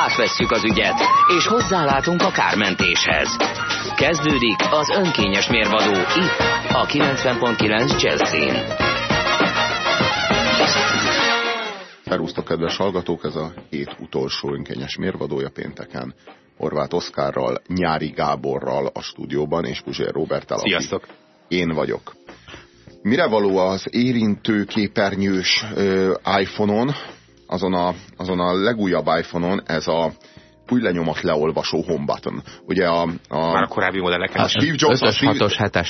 Átvesszük az ügyet, és hozzálátunk a kármentéshez. Kezdődik az önkényes mérvadó itt, a 90.9 Jazzin. Szerusztok, kedves hallgatók, ez a hét utolsó önkényes mérvadója pénteken. Horváth Oszkárral, Nyári Gáborral a stúdióban, és Puzsér Robertel. Sziasztok! Én vagyok. Mire való az érintő képernyős iPhone-on, azon a, azon a legújabb iPhone-on ez a új lenyomat leolvasó home button. Ugye a, a, Már a korábbi modelleken. A Steve Jobs, 5-ös, 6-os, 7-es.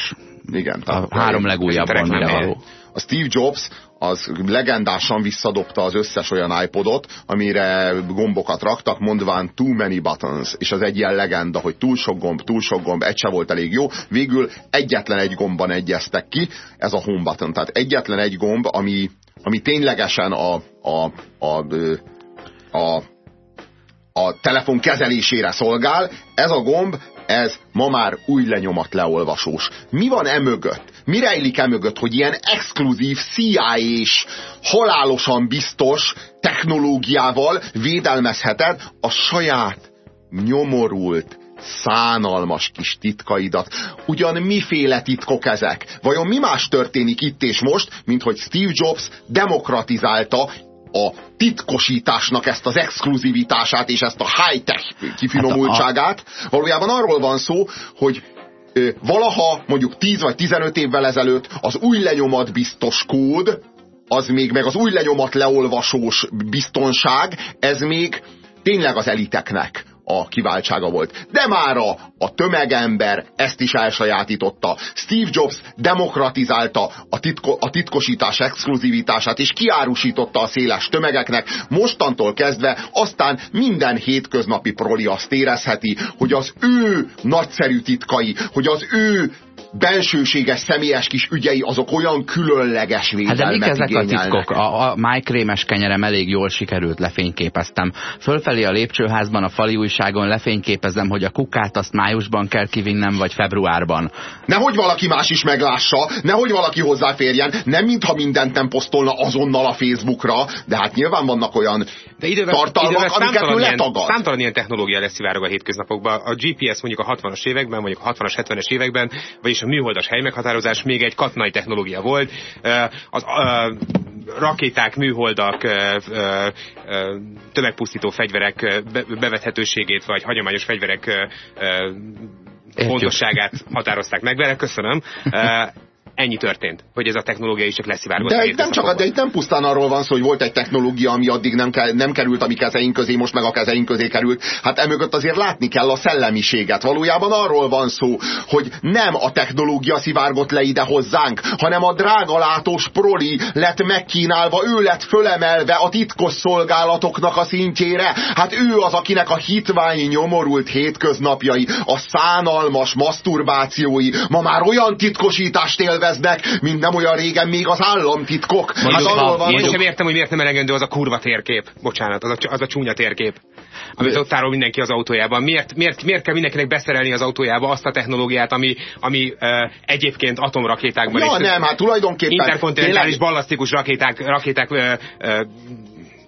Igen. A három legújabb mire való. A Steve Jobs az legendásan visszadobta az összes olyan iPodot, amire gombokat raktak, mondván too many buttons, és az egy ilyen legenda, hogy túl sok gomb, túl sok gomb, egy se volt elég jó. Végül egyetlen egy gomban egyeztek ki, ez a home button. Tehát egyetlen egy gomb, ami, ami ténylegesen a, a, a, a, a telefon kezelésére szolgál, ez a gomb, ez ma már új lenyomat leolvasós. Mi van e mögött? Mi rejlik e mögött, hogy ilyen exkluzív CIA-s, halálosan biztos technológiával védelmezheted a saját nyomorult, szánalmas kis titkaidat. Ugyan miféle titkok ezek? Vajon mi más történik itt és most, mint hogy Steve Jobs demokratizálta a titkosításnak ezt az exkluzivitását és ezt a high-tech kifinomultságát. Valójában arról van szó, hogy valaha mondjuk 10 vagy 15 évvel ezelőtt az új lenyomat biztos kód, az még meg az új lenyomat leolvasós biztonság, ez még tényleg az eliteknek a kiváltsága volt. De mára a tömegember ezt is elsajátította. Steve Jobs demokratizálta a, titko, a titkosítás exkluzivitását, és kiárusította a széles tömegeknek. Mostantól kezdve aztán minden hétköznapi proli azt érezheti, hogy az ő nagyszerű titkai, hogy az ő bensőséges, személyes kis ügyei, azok olyan különleges védelmet hát de mik ezek a titkok? A, a májkrémes kenyerem elég jól sikerült, lefényképeztem. Fölfelé a lépcsőházban, a fali újságon lefényképezem, hogy a kukát azt májusban kell kivinnem, vagy februárban. Nehogy valaki más is meglássa, nehogy valaki hozzáférjen, nem mintha mindent nem posztolna azonnal a Facebookra, de hát nyilván vannak olyan de idővel, tartalmak, idővel amiket ő ilyen, letagad. Számtalan ilyen technológia lesz szivárog a hétköznapokban. A GPS mondjuk a 60-as években, mondjuk a 60-as, 70-es években, vagyis a műholdas helymeghatározás még egy katonai technológia volt. Az rakéták, műholdak, tömegpusztító fegyverek bevethetőségét, vagy hagyományos fegyverek fontosságát határozták meg vele, köszönöm ennyi történt, hogy ez a technológia is csak leszivárgott. De itt nem csak, de itt nem pusztán arról van szó, hogy volt egy technológia, ami addig nem, nem került a mi kezeink közé, most meg a kezeink közé került. Hát emögött azért látni kell a szellemiséget. Valójában arról van szó, hogy nem a technológia szivárgott le ide hozzánk, hanem a drágalátós proli lett megkínálva, ő lett fölemelve a titkos szolgálatoknak a szintjére. Hát ő az, akinek a hitvány nyomorult hétköznapjai, a szánalmas maszturbációi ma már olyan titkosítást élve élveznek, mint nem olyan régen még az államtitkok. Hát arról van, én sem értem, hogy miért nem elegendő az a kurva térkép. Bocsánat, az a, az a csúnya térkép. Amit ott tárol mindenki az autójában. Miért, miért, miért kell mindenkinek beszerelni az autójába azt a technológiát, ami, ami uh, egyébként atomrakétákban ja, nem, hát tulajdonképpen... Interkontinentális ballasztikus rakéták, rakéták uh, uh,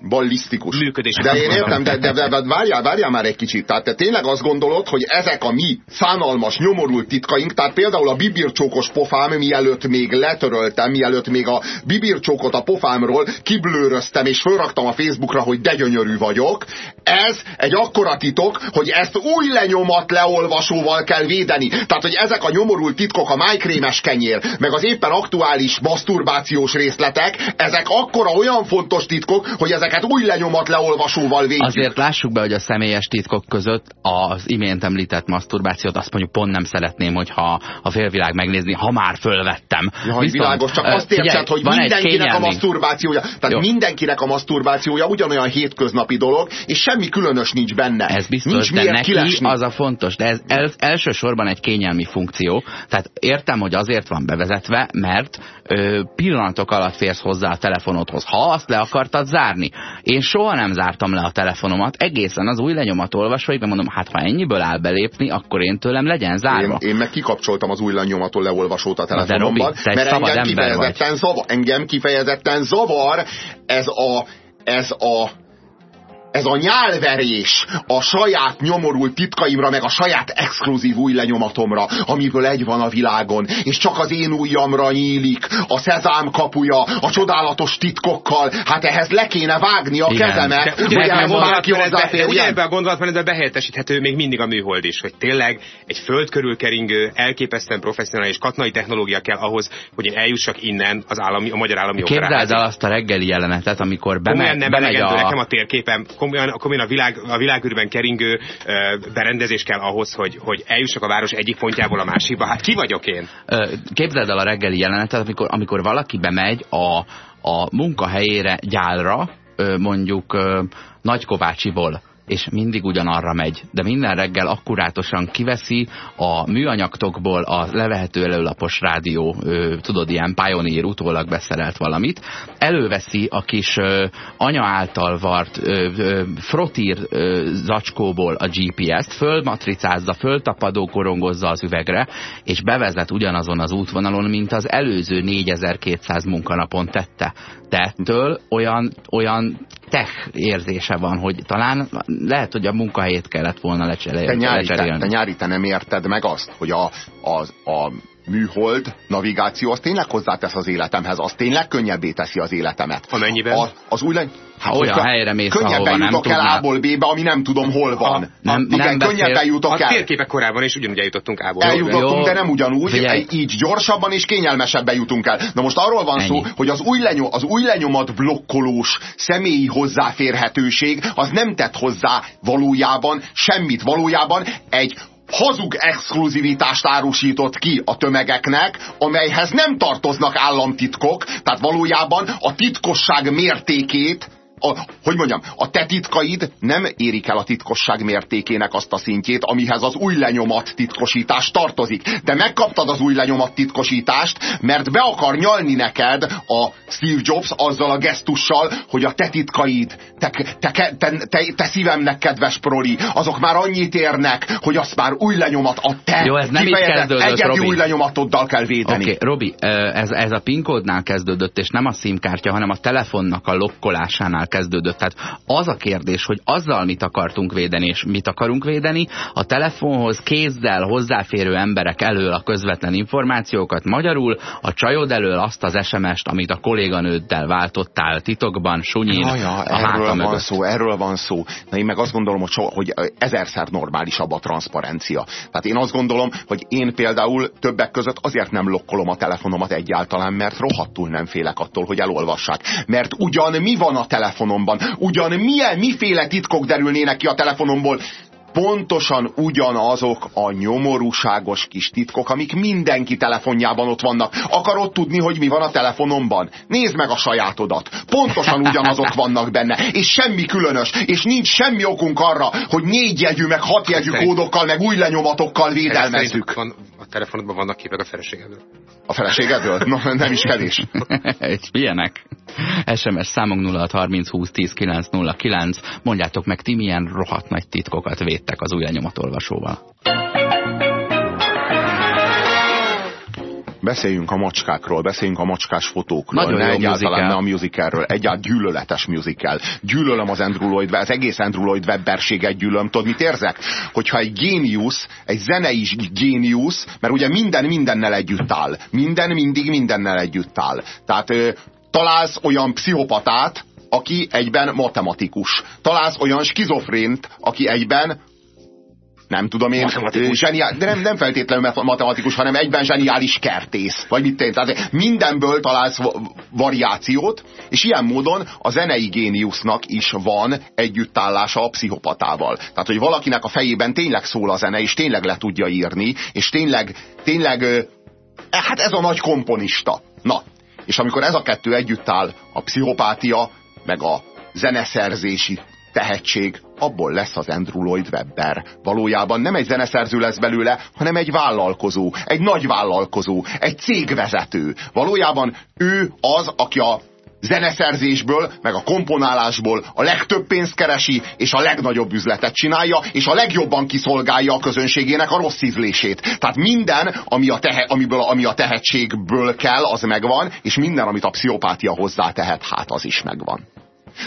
ballisztikus. Működés. De én értem, de, de, de, de várjál, várjál már egy kicsit. Tehát te tényleg azt gondolod, hogy ezek a mi szánalmas, nyomorult titkaink, tehát például a bibircsókos pofám, mielőtt még letöröltem, mielőtt még a bibircsókot a pofámról kiblőröztem és fölraktam a Facebookra, hogy de gyönyörű vagyok, ez egy akkora titok, hogy ezt új lenyomat leolvasóval kell védeni. Tehát, hogy ezek a nyomorult titkok, a májkrémes kenyér, meg az éppen aktuális maszturbációs részletek, ezek akkora olyan fontos titkok, hogy ezek ezeket új lenyomat leolvasóval védjük. Azért lássuk be, hogy a személyes titkok között az imént említett maszturbációt azt mondjuk pont nem szeretném, hogyha a félvilág megnézni, ha már fölvettem. Ja, Viszont, világos, csak azt értsed, hogy mindenkinek a maszturbációja, tehát Jó. mindenkinek a maszturbációja ugyanolyan hétköznapi dolog, és semmi különös nincs benne. Ez biztos, nincs de neki kilesni. az a fontos, de ez el, elsősorban egy kényelmi funkció. Tehát értem, hogy azért van bevezetve, mert ö, pillanatok alatt férsz hozzá a telefonodhoz. Ha azt le akartad zárni. Én soha nem zártam le a telefonomat, egészen az új lenyomat olvasóig, mert mondom, hát ha ennyiből áll belépni, akkor én tőlem legyen zárva. Én, én meg kikapcsoltam az új lenyomatól leolvasót a telefonomban, Robi, mert engem kifejezetten, zavar, engem kifejezetten zavar ez a, ez a ez a nyálverés a saját nyomorult titkaimra, meg a saját exkluzív új lenyomatomra, amiből egy van a világon, és csak az én ujjamra nyílik, a szezám kapuja, a csodálatos titkokkal, hát ehhez le kéne vágni a Igen. kezemet, hogy ehhez bárki hozzáfér. Ugye ebben a gondolatmenetben behelyettesíthető még mindig a műhold is, hogy tényleg egy föld körül keringő, elképesztően professzionális katonai technológia kell ahhoz, hogy én eljussak innen az állami, a magyar állami Képzeld el azt a reggeli jelenetet, amikor bemegy, bemegy a... nekem a térképen komolyan, komolyan a, világ, a világűrben keringő berendezés kell ahhoz, hogy, hogy eljussak a város egyik pontjából a másikba. Hát ki vagyok én? Képzeld el a reggeli jelenetet, amikor, amikor valaki bemegy a, a munkahelyére gyálra, mondjuk Nagykovácsiból és mindig ugyanarra megy. De minden reggel akkurátosan kiveszi a műanyagtokból a levehető előlapos rádió, ö, tudod, ilyen Pioneer utólag beszerelt valamit, előveszi a kis ö, anya által vart ö, ö, frotír ö, zacskóból a GPS-t, fölmatricázza, föltapadó korongozza az üvegre, és bevezet ugyanazon az útvonalon, mint az előző 4200 munkanapon tette. De ettől olyan, olyan tech érzése van, hogy talán lehet, hogy a munkahelyét kellett volna lecserélni. Te nyári, te, te nyári, te nem érted meg azt, hogy a, a, a műhold navigáció az tényleg hozzátesz az életemhez, az tényleg könnyebbé teszi az életemet. Amennyiben? A, az új Hát, olyan a, helyre mész, könnyebben jutok el A-ból B-be, ami nem tudom hol van. A, nem, igen, nem könnyebben jutok el. A térképek korábban is ugyanúgy eljutottunk A-ból. Eljutottunk, Jó. de nem ugyanúgy. Figyelj. Így gyorsabban és kényelmesebben jutunk el. Na most arról van Ennyi. szó, hogy az új, lenyom, az új lenyomat blokkolós személyi hozzáférhetőség az nem tett hozzá valójában semmit. Valójában egy hazug exkluzivitást árusított ki a tömegeknek, amelyhez nem tartoznak államtitkok, tehát valójában a titkosság mértékét a, hogy mondjam, a te titkaid nem érik el a titkosság mértékének azt a szintjét, amihez az új lenyomat titkosítás tartozik. De megkaptad az új lenyomat titkosítást, mert be akar nyalni neked a Steve Jobs azzal a gesztussal, hogy a te titkaid, te, te, te, te, te szívemnek kedves proli, azok már annyit érnek, hogy azt már új lenyomat a te Jó, ez nem így kezdődött, Robi. új lenyomatoddal kell védeni. Oké, okay, Robi, ez, ez a PIN kódnál kezdődött, és nem a szimkártya, hanem a telefonnak a lokkolásánál kezdődött. Tehát az a kérdés, hogy azzal mit akartunk védeni, és mit akarunk védeni, a telefonhoz kézzel hozzáférő emberek elől a közvetlen információkat, magyarul a csajod elől azt az SMS-t, amit a kolléganőddel váltottál titokban, sunyin, ja, ja, a erről van mögött. szó, erről van szó. Na én meg azt gondolom, hogy, so, hogy ezerszer normálisabb a transzparencia. Tehát én azt gondolom, hogy én például többek között azért nem lokkolom a telefonomat egyáltalán, mert rohadtul nem félek attól, hogy elolvassák. Mert ugyan mi van a telefon telefonomban. Ugyan milyen, miféle titkok derülnének ki a telefonomból, pontosan ugyanazok a nyomorúságos kis titkok, amik mindenki telefonjában ott vannak. Akarod tudni, hogy mi van a telefonomban? Nézd meg a sajátodat. Pontosan ugyanazok vannak benne, és semmi különös, és nincs semmi okunk arra, hogy négy jegyű, meg hat jegyű kódokkal, meg új lenyomatokkal védelmezzük. Van, a telefonodban vannak képek a feleségedről. A feleségedről? No, nem is kevés. és milyenek? SMS számunk 0630 20 10 909. Mondjátok meg, ti milyen rohadt nagy titkokat védtek az új lenyomatolvasóval. Beszéljünk a macskákról, beszéljünk a macskás fotókról, Nagyon ne egyáltalán musical. ne a musicalről. Egyáltalán gyűlöletes musical. Gyűlölöm az Andrew Lloyd, az egész Andrew Lloyd webberséget gyűlölöm. Tudod, mit érzek? Hogyha egy géniusz, egy zenei géniusz, mert ugye minden mindennel együtt áll. Minden mindig mindennel együtt áll. Tehát ö, találsz olyan pszichopatát, aki egyben matematikus. Találsz olyan skizofrént, aki egyben nem tudom én, zseniál, de nem, nem feltétlenül matematikus, hanem egyben zseniális kertész. Vagy mit tenni? Tehát mindenből találsz variációt, és ilyen módon a zenei géniusznak is van együttállása a pszichopatával. Tehát, hogy valakinek a fejében tényleg szól a zene, és tényleg le tudja írni, és tényleg, tényleg hát ez a nagy komponista. Na, és amikor ez a kettő együtt áll, a pszichopátia, meg a zeneszerzési tehetség, abból lesz az Andrew Lloyd Webber. Valójában nem egy zeneszerző lesz belőle, hanem egy vállalkozó, egy nagy vállalkozó, egy cégvezető. Valójában ő az, aki a zeneszerzésből, meg a komponálásból a legtöbb pénzt keresi, és a legnagyobb üzletet csinálja, és a legjobban kiszolgálja a közönségének a rossz ízlését. Tehát minden, ami a, tehe, amiből, ami a tehetségből kell, az megvan, és minden, amit a pszichopátia hozzá tehet, hát az is megvan.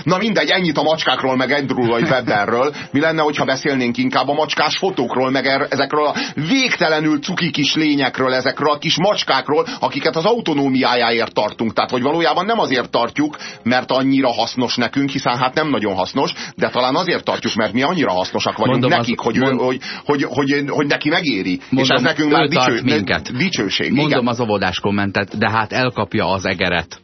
Na mindegy, ennyit a macskákról, meg Andrew Lloyd Webberről. Mi lenne, hogyha beszélnénk inkább a macskás fotókról, meg er, ezekről a végtelenül cuki kis lényekről, ezekről a kis macskákról, akiket az autonómiájáért tartunk. Tehát, hogy valójában nem azért tartjuk, mert annyira hasznos nekünk, hiszen hát nem nagyon hasznos, de talán azért tartjuk, mert mi annyira hasznosak vagyunk mondom nekik, az, hogy, mond... hogy, hogy, hogy, hogy, neki megéri. Mondom, és ez nekünk már dicső, minket. dicsőség. Mondom igen. az óvodás kommentet, de hát elkapja az egeret.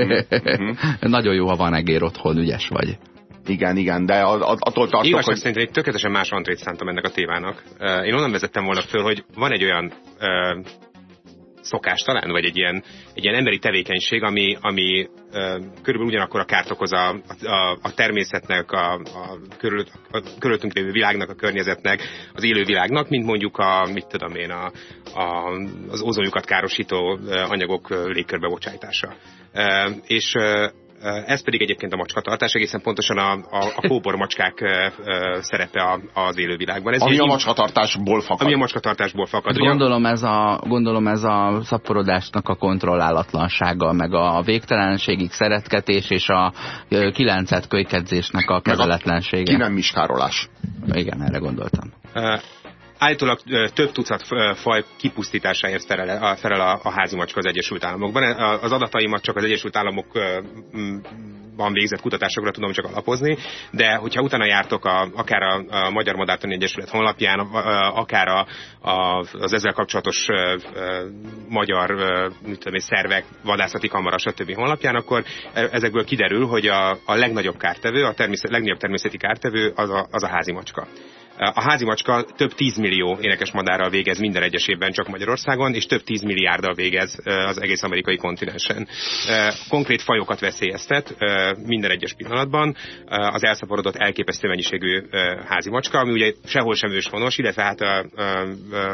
Mm-hmm. Nagyon jó, ha van egér otthon, ügyes vagy. Igen, igen, de attól tartok, Igazság hogy... szerintem egy tökéletesen más antrét szántam ennek a tévának. Én onnan vezettem volna föl, hogy van egy olyan szokás talán, vagy egy ilyen, egy ilyen emberi tevékenység, ami, ami ö, körülbelül ugyanakkor a kárt okoz a, a, a természetnek, a, a, körül, a körülöttünk lévő világnak, a környezetnek, az élő világnak, mint mondjuk a, mit tudom én, a, a, az ozonjukat károsító anyagok légkörbe bocsájtása. És ez pedig egyébként a macskatartás, egészen pontosan a, a, a kóbormacskák szerepe az élővilágban. Ez ami a macskatartásból fakad. Ami a macskatartásból fakad. Gondolom ez, a, gondolom ez a szaporodásnak a kontrollálatlansága, meg a végtelenségig szeretketés és a kilencet kölykedzésnek a kezeletlensége. Ki nem miskárolás. Igen, erre gondoltam állítólag több tucat faj kipusztításáért felel, felel a, a házi macska az Egyesült Államokban. Az adataimat csak az Egyesült Államokban végzett kutatásokra tudom csak alapozni, de hogyha utána jártok a, akár a, a Magyar Madártani Egyesület honlapján, akár a, a, az ezzel kapcsolatos a, a, magyar mit tudom, szervek, vadászati kamara, stb. honlapján, akkor e, ezekből kiderül, hogy a, a legnagyobb kártevő, a természet, legnagyobb természeti kártevő az a, az a házi macska. A házi macska több tízmillió énekes madárral végez minden egyes évben csak Magyarországon, és több tízmilliárddal végez az egész amerikai kontinensen. Konkrét fajokat veszélyeztet minden egyes pillanatban az elszaporodott elképesztő mennyiségű házi macska, ami ugye sehol sem őshonos, illetve hát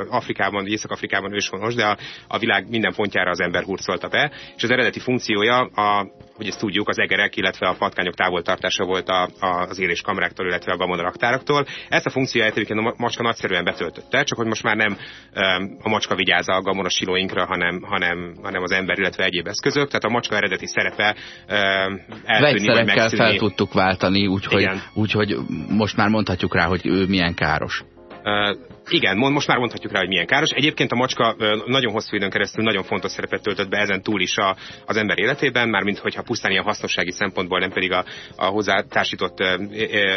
Afrikában, Észak-Afrikában őshonos, de a, a világ minden pontjára az ember hurcolta be, és az eredeti funkciója a hogy ezt tudjuk, az egerek, illetve a patkányok távoltartása volt a, a, az éléskamráktól, illetve a gamonaraktáraktól. Ezt a funkcióját egyébként a macska nagyszerűen betöltötte, csak hogy most már nem um, a macska vigyáz a gamona silóinkra, hanem, hanem, hanem az ember, illetve egyéb eszközök. Tehát a macska eredeti szerepe um, eltűnni, vagy megszűnni. fel tudtuk váltani, úgyhogy úgy, hogy most már mondhatjuk rá, hogy ő milyen káros. Igen, most már mondhatjuk rá, hogy milyen káros. Egyébként a macska nagyon hosszú időn keresztül nagyon fontos szerepet töltött be ezen túl is a, az ember életében, mármint hogyha pusztán ilyen hasznossági szempontból, nem pedig a, a hozzátársított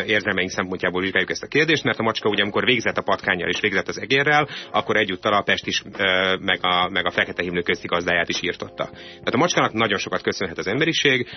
érzelmeink szempontjából vizsgáljuk ezt a kérdést, mert a macska ugye amikor végzett a patkányjal és végzett az egérrel, akkor egyúttal a Pest is, meg a, meg a Fekete Himlő köztigazdáját is írtotta. Tehát a macskának nagyon sokat köszönhet az emberiség,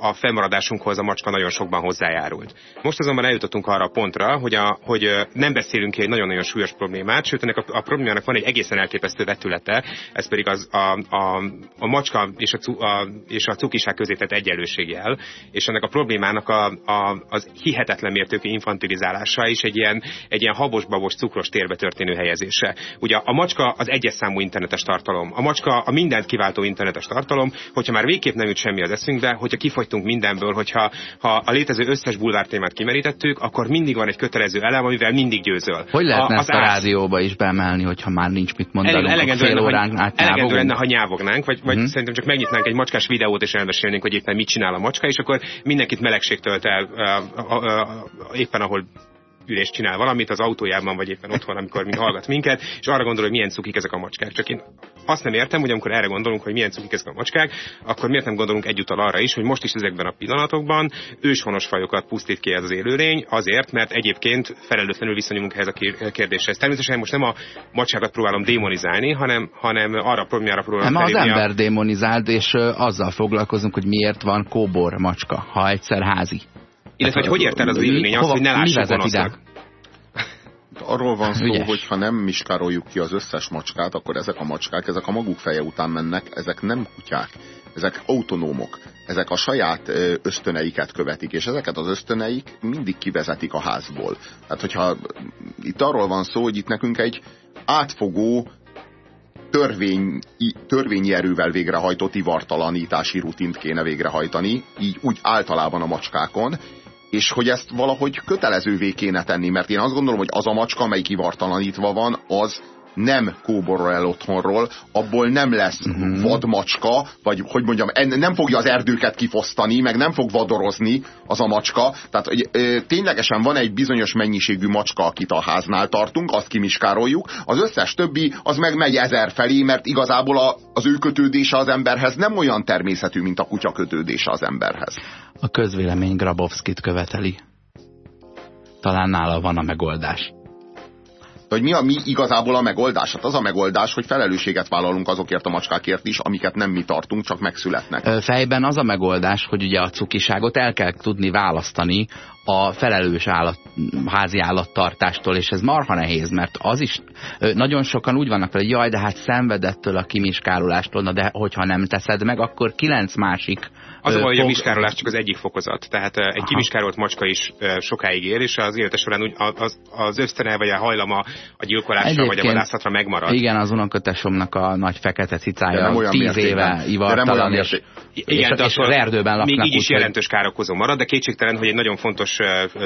a fennmaradásunkhoz a macska nagyon sokban hozzájárult. Most azonban eljutottunk arra a pontra, hogy, a, hogy nem beszél beszélünk egy nagyon-nagyon súlyos problémát, sőt ennek a, a problémának van egy egészen elképesztő vetülete, ez pedig az a, a, a macska és a, a, és a cukiság közé tett egyenlőségjel, és ennek a problémának a, a, az hihetetlen mértékű infantilizálása és egy ilyen, egy ilyen habos-babos cukros térbe történő helyezése. Ugye a macska az egyes számú internetes tartalom. A macska a mindent kiváltó internetes tartalom, hogyha már végképp nem jut semmi az eszünkbe, hogyha kifogytunk mindenből, hogyha ha a létező összes bulvártémát kimerítettük, akkor mindig van egy kötelező elem, amivel mindig győző ettől. Hogy lehetne a, ezt a rádióba is beemelni, hogyha már nincs mit mondani? Elegendő lenne, órán át elegendő lenne, ha nyávognánk, vagy, vagy hmm. szerintem csak megnyitnánk egy macskás videót, és elmesélnénk, hogy éppen mit csinál a macska, és akkor mindenkit melegség tölt el éppen ahol ülést csinál valamit az autójában, vagy éppen otthon, amikor mi hallgat minket, és arra gondol, hogy milyen cukik ezek a macskák. Csak én azt nem értem, hogy amikor erre gondolunk, hogy milyen cukik ezek a macskák, akkor miért nem gondolunk egyúttal arra is, hogy most is ezekben a pillanatokban őshonos fajokat pusztít ki ez az élőlény, azért, mert egyébként felelőtlenül viszonyulunk ehhez a kérdéshez. Természetesen most nem a macskákat próbálom démonizálni, hanem, hanem arra, arra próbálom Nem az ember a... démonizált, és azzal foglalkozunk, hogy miért van kóbor macska, ha egyszer házi. Illetve, hogy hogy érted az élőlény azt, hogy ne lássuk gonosznak? Arról van szó, hogy ha nem miskároljuk ki az összes macskát, akkor ezek a macskák, ezek a maguk feje után mennek, ezek nem kutyák, ezek autonómok, ezek a saját ösztöneiket követik, és ezeket az ösztöneik mindig kivezetik a házból. Tehát, hogyha itt arról van szó, hogy itt nekünk egy átfogó törvény, törvényi erővel végrehajtott ivartalanítási rutint kéne végrehajtani, így úgy általában a macskákon, és hogy ezt valahogy kötelezővé kéne tenni, mert én azt gondolom, hogy az a macska, amelyik ivartalanítva van, az nem kóborol el otthonról, abból nem lesz uh-huh. vadmacska, vagy hogy mondjam, nem fogja az erdőket kifosztani, meg nem fog vadorozni az a macska. Tehát hogy, ö, ténylegesen van egy bizonyos mennyiségű macska, akit a háznál tartunk, azt kimiskároljuk, az összes többi az meg megy ezer felé, mert igazából a, az ő kötődése az emberhez nem olyan természetű, mint a kutya kötődése az emberhez. A közvélemény Grabowskit követeli. Talán nála van a megoldás. Hogy mi, a, mi igazából a megoldás? Hát az a megoldás, hogy felelősséget vállalunk azokért a macskákért is, amiket nem mi tartunk, csak megszületnek. Fejben az a megoldás, hogy ugye a cukiságot el kell tudni választani a felelős állat, házi állattartástól, és ez marha nehéz, mert az is, nagyon sokan úgy vannak hogy jaj, de hát szenvedettől a kimiskárolástól, na de hogyha nem teszed meg, akkor kilenc másik az a baj, hogy a miskárolás csak az egyik fokozat. Tehát egy Aha. kimiskárolt macska is sokáig él, és az élete során úgy az, az ösztöne vagy a hajlama a gyilkolásra Egyébként, vagy a vadászatra megmarad. Igen, az unokötesomnak a nagy fekete cicája tíz éve ivartalan, és, igen, és, és az erdőben laknak. Még így is jelentős károkozó marad, de kétségtelen, hogy egy nagyon fontos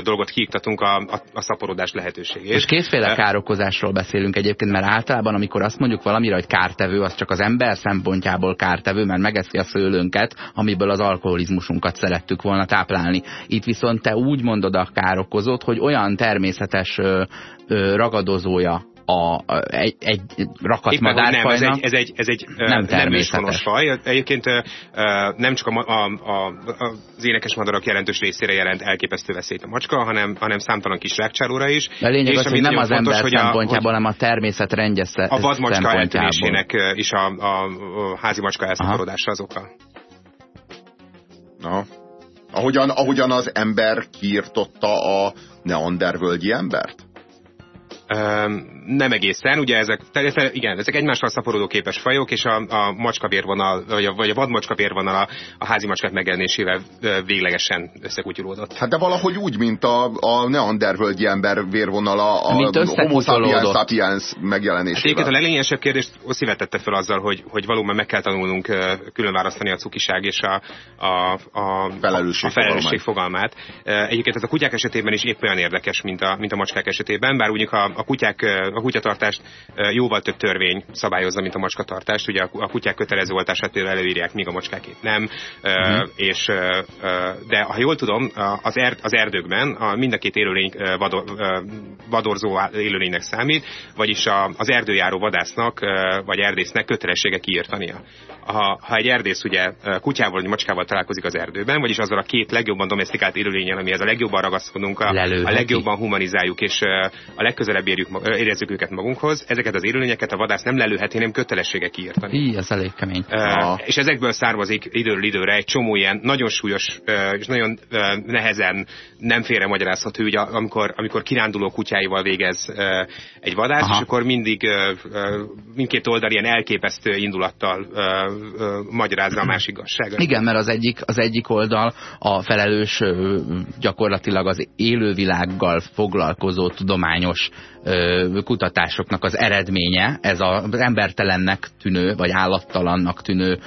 dolgot kiiktatunk a, a, a szaporodás lehetőségét. És kétféle károkozásról beszélünk egyébként, mert általában, amikor azt mondjuk valamire, hogy kártevő, az csak az ember szempontjából kártevő, mert megeszi a szőlőnket, amiből az alkoholizmusunkat szerettük volna táplálni. Itt viszont te úgy mondod a károkozót, hogy olyan természetes ö, ö, ragadozója a, egy, egy rakat madárfajnak. Nem, ez egy, ez egy, ez egy nem természetes faj. Egyébként nem csak a, a, a, az énekes madarak jelentős részére jelent elképesztő veszélyt a macska, hanem, hanem számtalan kis rákcsálóra is. De lényeg és az, hogy nem az fontos, ember hogy szempontjából, hanem a természet rendje A vadmacska eltűnésének is a, a, a házi macska elszaporodása az oka. Aha. Ahogyan, ahogyan az ember kiirtotta a neandervölgyi embert? Nem egészen, ugye ezek, igen, ezek egymással szaporodó képes fajok, és a, a macskabérvonal, vagy a, vagy a vadmacskabérvonal a, a házi macskák megjelenésével véglegesen összekutyulódott. Hát de valahogy úgy, mint a, a neandervölgyi ember vérvonala a mint homo sapiens, sapiens megjelenésével. Hát egyébként a leglényesebb kérdést szívetette fel azzal, hogy, hogy valóban meg kell tanulnunk külön választani a cukiság és a, a, a, felelősség, a felelősség fogalmát. Egyébként ez a kutyák esetében is épp olyan érdekes, mint a, mint a macskák esetében, bár úgy a, a, kutyák, a kutyatartást jóval több törvény szabályozza, mint a macskatartást. Ugye a kutyák kötelező oltását például előírják, míg a macskák nem. Uh-huh. És, de ha jól tudom, az, erd, az erdőkben a mind a két élőlény vador, vadorzó élőlénynek számít, vagyis a, az erdőjáró vadásznak vagy erdésznek kötelessége kiírtania. Ha, ha egy erdész ugye kutyával vagy macskával találkozik az erdőben, vagyis azzal a két legjobban domestikált élőlényen, amihez a legjobban ragaszkodunk, a, a legjobban humanizáljuk, és a legközelebb érjük, érezzük őket magunkhoz. Ezeket az élőlényeket a vadász nem lelőheti, nem kötelessége kiírtani. Így, ez elég kemény. Uh, és ezekből származik időről időre egy csomó ilyen nagyon súlyos uh, és nagyon uh, nehezen nem félre magyarázható, ugye, amikor, amikor kiránduló kutyáival végez uh, egy vadász, Aha. és akkor mindig uh, uh, mindkét oldal ilyen elképesztő indulattal uh, magyarázza a másik igazságot. Igen, mert az egyik, az egyik oldal a felelős gyakorlatilag az élővilággal foglalkozó tudományos kutatásoknak az eredménye, ez az embertelennek tűnő, vagy állattalannak tűnő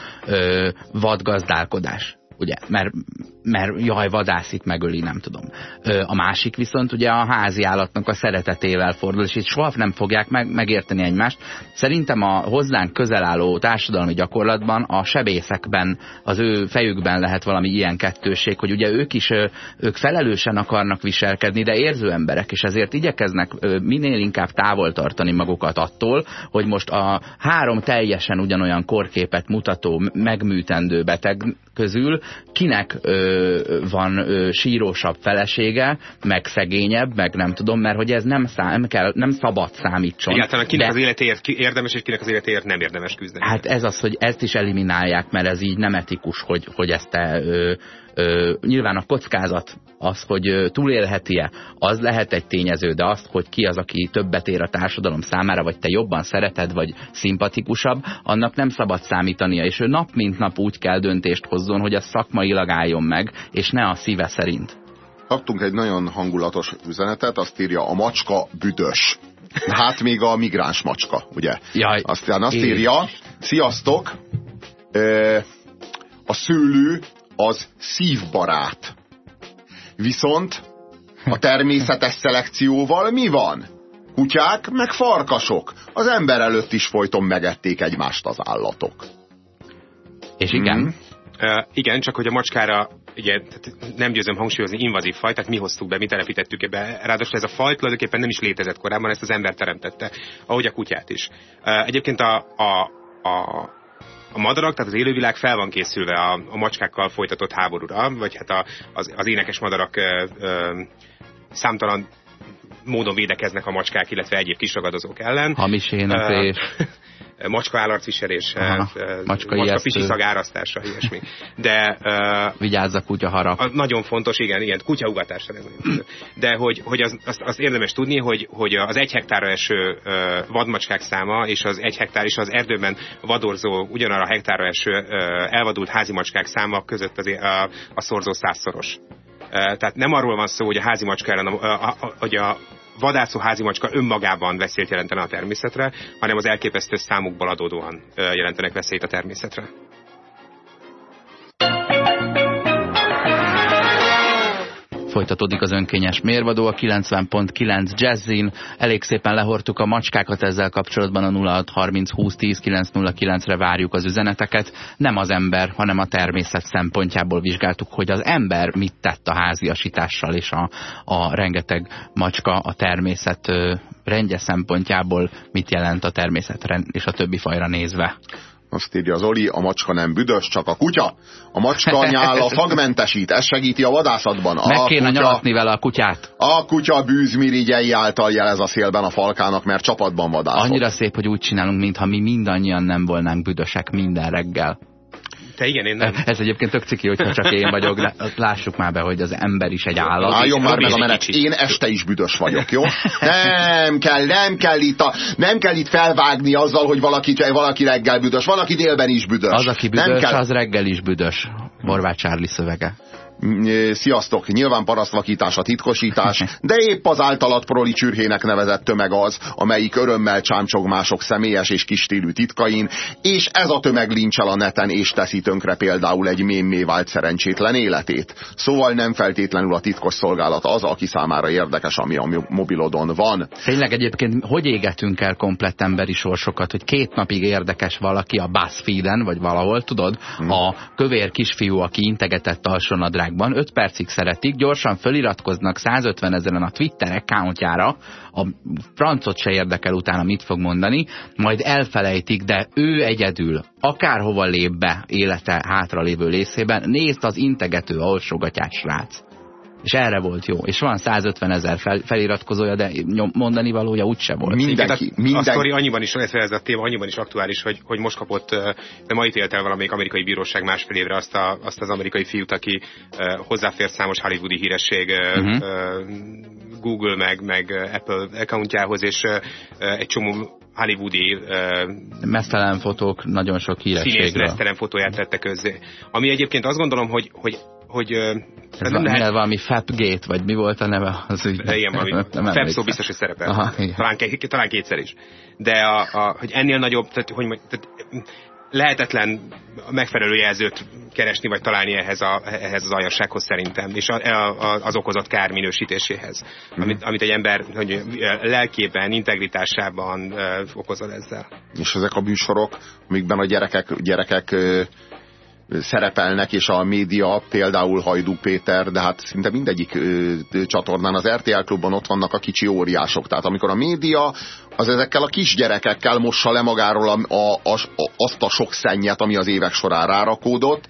vadgazdálkodás. Ugye, mert, mert jaj, vadászik, megöli, nem tudom. A másik viszont ugye a házi állatnak a szeretetével fordul, és itt soha nem fogják meg, megérteni egymást. Szerintem a hozzánk közel álló társadalmi gyakorlatban a sebészekben, az ő fejükben lehet valami ilyen kettőség, hogy ugye ők is ők felelősen akarnak viselkedni, de érző emberek, és ezért igyekeznek minél inkább távol tartani magukat attól, hogy most a három teljesen ugyanolyan korképet mutató, megműtendő beteg közül kinek ö, van ö, sírósabb felesége, meg szegényebb, meg nem tudom, mert hogy ez nem, szám, nem, kell, nem szabad számítson. Egyáltalán kinek de... az életéért érdemes, és kinek az életéért nem érdemes küzdeni. Hát ez az, hogy ezt is eliminálják, mert ez így nem etikus, hogy, hogy ezt te ö, Ö, nyilván a kockázat, az, hogy túlélheti-e, az lehet egy tényező, de azt, hogy ki az, aki többet ér a társadalom számára, vagy te jobban szereted, vagy szimpatikusabb, annak nem szabad számítania, és ő nap mint nap úgy kell döntést hozzon, hogy a szakmailag álljon meg, és ne a szíve szerint. Kaptunk egy nagyon hangulatos üzenetet, azt írja, a macska büdös. Hát még a migráns macska, ugye? Jaj, Aztán azt írja, sziasztok, a szőlő az szívbarát. Viszont a természetes szelekcióval mi van? Kutyák meg farkasok. Az ember előtt is folyton megették egymást az állatok. És igen? Mm. Uh, igen, csak hogy a macskára ugye, tehát nem győzöm hangsúlyozni invazív faj, tehát mi hoztuk be, mi telepítettük be. Ráadásul ez a faj tulajdonképpen nem is létezett korábban, ezt az ember teremtette, ahogy a kutyát is. Uh, egyébként a, a, a, a madarak, tehát az élővilág fel van készülve a, a macskákkal folytatott háborúra, vagy hát a, az, az énekes madarak ö, ö, számtalan módon védekeznek a macskák, illetve egyéb kisragadozók ellen. Hamis éneklés. macska állarcviselés, macska, macska pisi szagárasztása, ilyesmi. De... Uh, Vigyázz a kutya harap. Az nagyon fontos, igen, igen, kutyaugatásra. De hogy, hogy az, az, az érdemes tudni, hogy, hogy az egy hektárra eső uh, vadmacskák száma, és az egy hektár és az erdőben vadorzó, ugyanarra a hektárra eső uh, elvadult házi macskák száma között az, a, a szorzó százszoros. Tehát nem arról van szó, hogy a házi macska ellen, hogy a vadászó házimacska önmagában veszélyt jelentene a természetre, hanem az elképesztő számukból adódóan jelentenek veszélyt a természetre. Folytatódik az önkényes mérvadó, a 90.9 Jazzin. Elég szépen lehortuk a macskákat ezzel kapcsolatban a 0630 2010 909-re várjuk az üzeneteket. Nem az ember, hanem a természet szempontjából vizsgáltuk, hogy az ember mit tett a háziasítással, és a, a rengeteg macska a természet rendje szempontjából mit jelent a természet és a többi fajra nézve. Azt írja az Oli, a macska nem büdös, csak a kutya. A macska nyála fagmentesít, ez segíti a vadászatban. A Meg kéne kutya, nyalatni vele a kutyát. A kutya bűzmirigyei által jelez a szélben a falkának, mert csapatban vadászol. Annyira szép, hogy úgy csinálunk, mintha mi mindannyian nem volnánk büdösek minden reggel. Te igen, én nem. Ez egyébként tök ciki, hogyha csak én vagyok, de lássuk már be, hogy az ember is egy állat. Álljon már meg a menet, én este is büdös vagyok, jó? Nem kell, nem kell itt, a, nem kell itt felvágni azzal, hogy valaki, valaki reggel büdös, valaki délben is büdös. Az, aki büdös, nem kell. az reggel is büdös. Morvát Charlie szövege. Sziasztok, nyilván parasztvakítás a titkosítás, de épp az általat proli csürhének nevezett tömeg az, amelyik örömmel csámcsog mások személyes és kistílű titkain, és ez a tömeg lincsel a neten és teszi tönkre például egy mémé vált szerencsétlen életét. Szóval nem feltétlenül a titkos szolgálat az, aki számára érdekes, ami a mobilodon van. Tényleg egyébként hogy égetünk el komplett emberi sorsokat, hogy két napig érdekes valaki a BuzzFeed-en, vagy valahol, tudod, hmm. a kövér kisfiú, aki integetett alsónadrág világban 5 percig szeretik, gyorsan föliratkoznak 150 ezeren a Twitter accountjára, a francot se érdekel utána mit fog mondani, majd elfelejtik, de ő egyedül, akárhova lép be élete hátralévő részében, nézd az integető alsogatás srác. És erre volt jó. És van 150 ezer fel, feliratkozója, de mondani valója úgyse volt. Mindenki, Igen, mindenki. A sztori annyiban is, ez a téma annyiban is aktuális, hogy, hogy most kapott, de ma ítélt el valamelyik amerikai bíróság másfél évre azt, a, azt az amerikai fiút, aki hozzáfér számos hollywoodi híresség uh, uh -huh. uh, Google meg, meg Apple accountjához, és egy csomó hollywoodi uh, mesztelen fotók, nagyon sok hírességről. Színész mesztelen fotóját tette közzé. Ami egyébként azt gondolom, hogy, hogy hogy ez nem lehet... valami Fapgate, vagy mi volt a neve az ügynek? Igen, valami Fap szó biztos, hogy szerepel. Aha, talán, talán kétszer is. De a, a, hogy ennél nagyobb, tehát, hogy tehát, lehetetlen megfelelő jelzőt keresni, vagy találni ehhez, a, ehhez az aljassághoz szerintem, és a, a, az okozott kár minősítéséhez, mm. amit, amit egy ember hogy lelkében, integritásában uh, okozol ezzel. És ezek a műsorok, amikben a gyerekek, gyerekek uh, szerepelnek, és a média, például Hajdú Péter, de hát szinte mindegyik ö, csatornán, az RTL klubban ott vannak a kicsi óriások. Tehát amikor a média az ezekkel a kisgyerekekkel mossa le magáról a, a, a, azt a sok szennyet, ami az évek során rárakódott,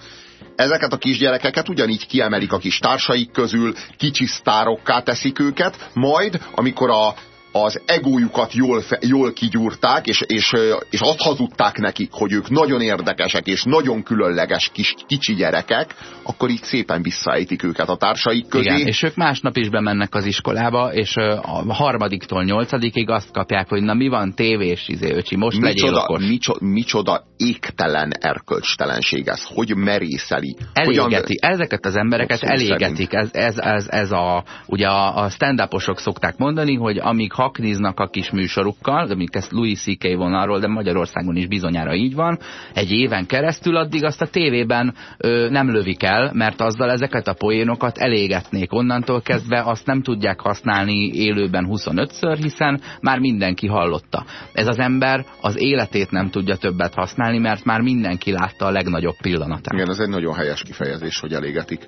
ezeket a kisgyerekeket ugyanígy kiemelik a kis társaik közül, kicsi sztárokká teszik őket, majd amikor a az egójukat jól, jól kigyúrták, és, és, és azt hazudták nekik, hogy ők nagyon érdekesek, és nagyon különleges kis kicsi gyerekek, akkor így szépen visszaejtik őket a társaik közé. Igen, és ők másnap is bemennek az iskolába, és a harmadiktól nyolcadikig azt kapják, hogy na mi van, tévés, izé, öcsi, most micsoda, legyél okos. Micsoda, micsoda égtelen erkölcstelenség ez, hogy merészeli. Elégeti, Hogyan... ezeket az embereket elégetik. Ez, ez, ez, ez a, ugye a, a stand-uposok szokták mondani, hogy amíg hakniznak a kis műsorukkal, mondjuk ezt Louis C.K. vonalról, de Magyarországon is bizonyára így van, egy éven keresztül addig azt a tévében ö, nem lövik el, mert azzal ezeket a poénokat elégetnék. Onnantól kezdve azt nem tudják használni élőben 25-ször, hiszen már mindenki hallotta. Ez az ember az életét nem tudja többet használni, mert már mindenki látta a legnagyobb pillanatát. Igen, ez egy nagyon helyes kifejezés, hogy elégetik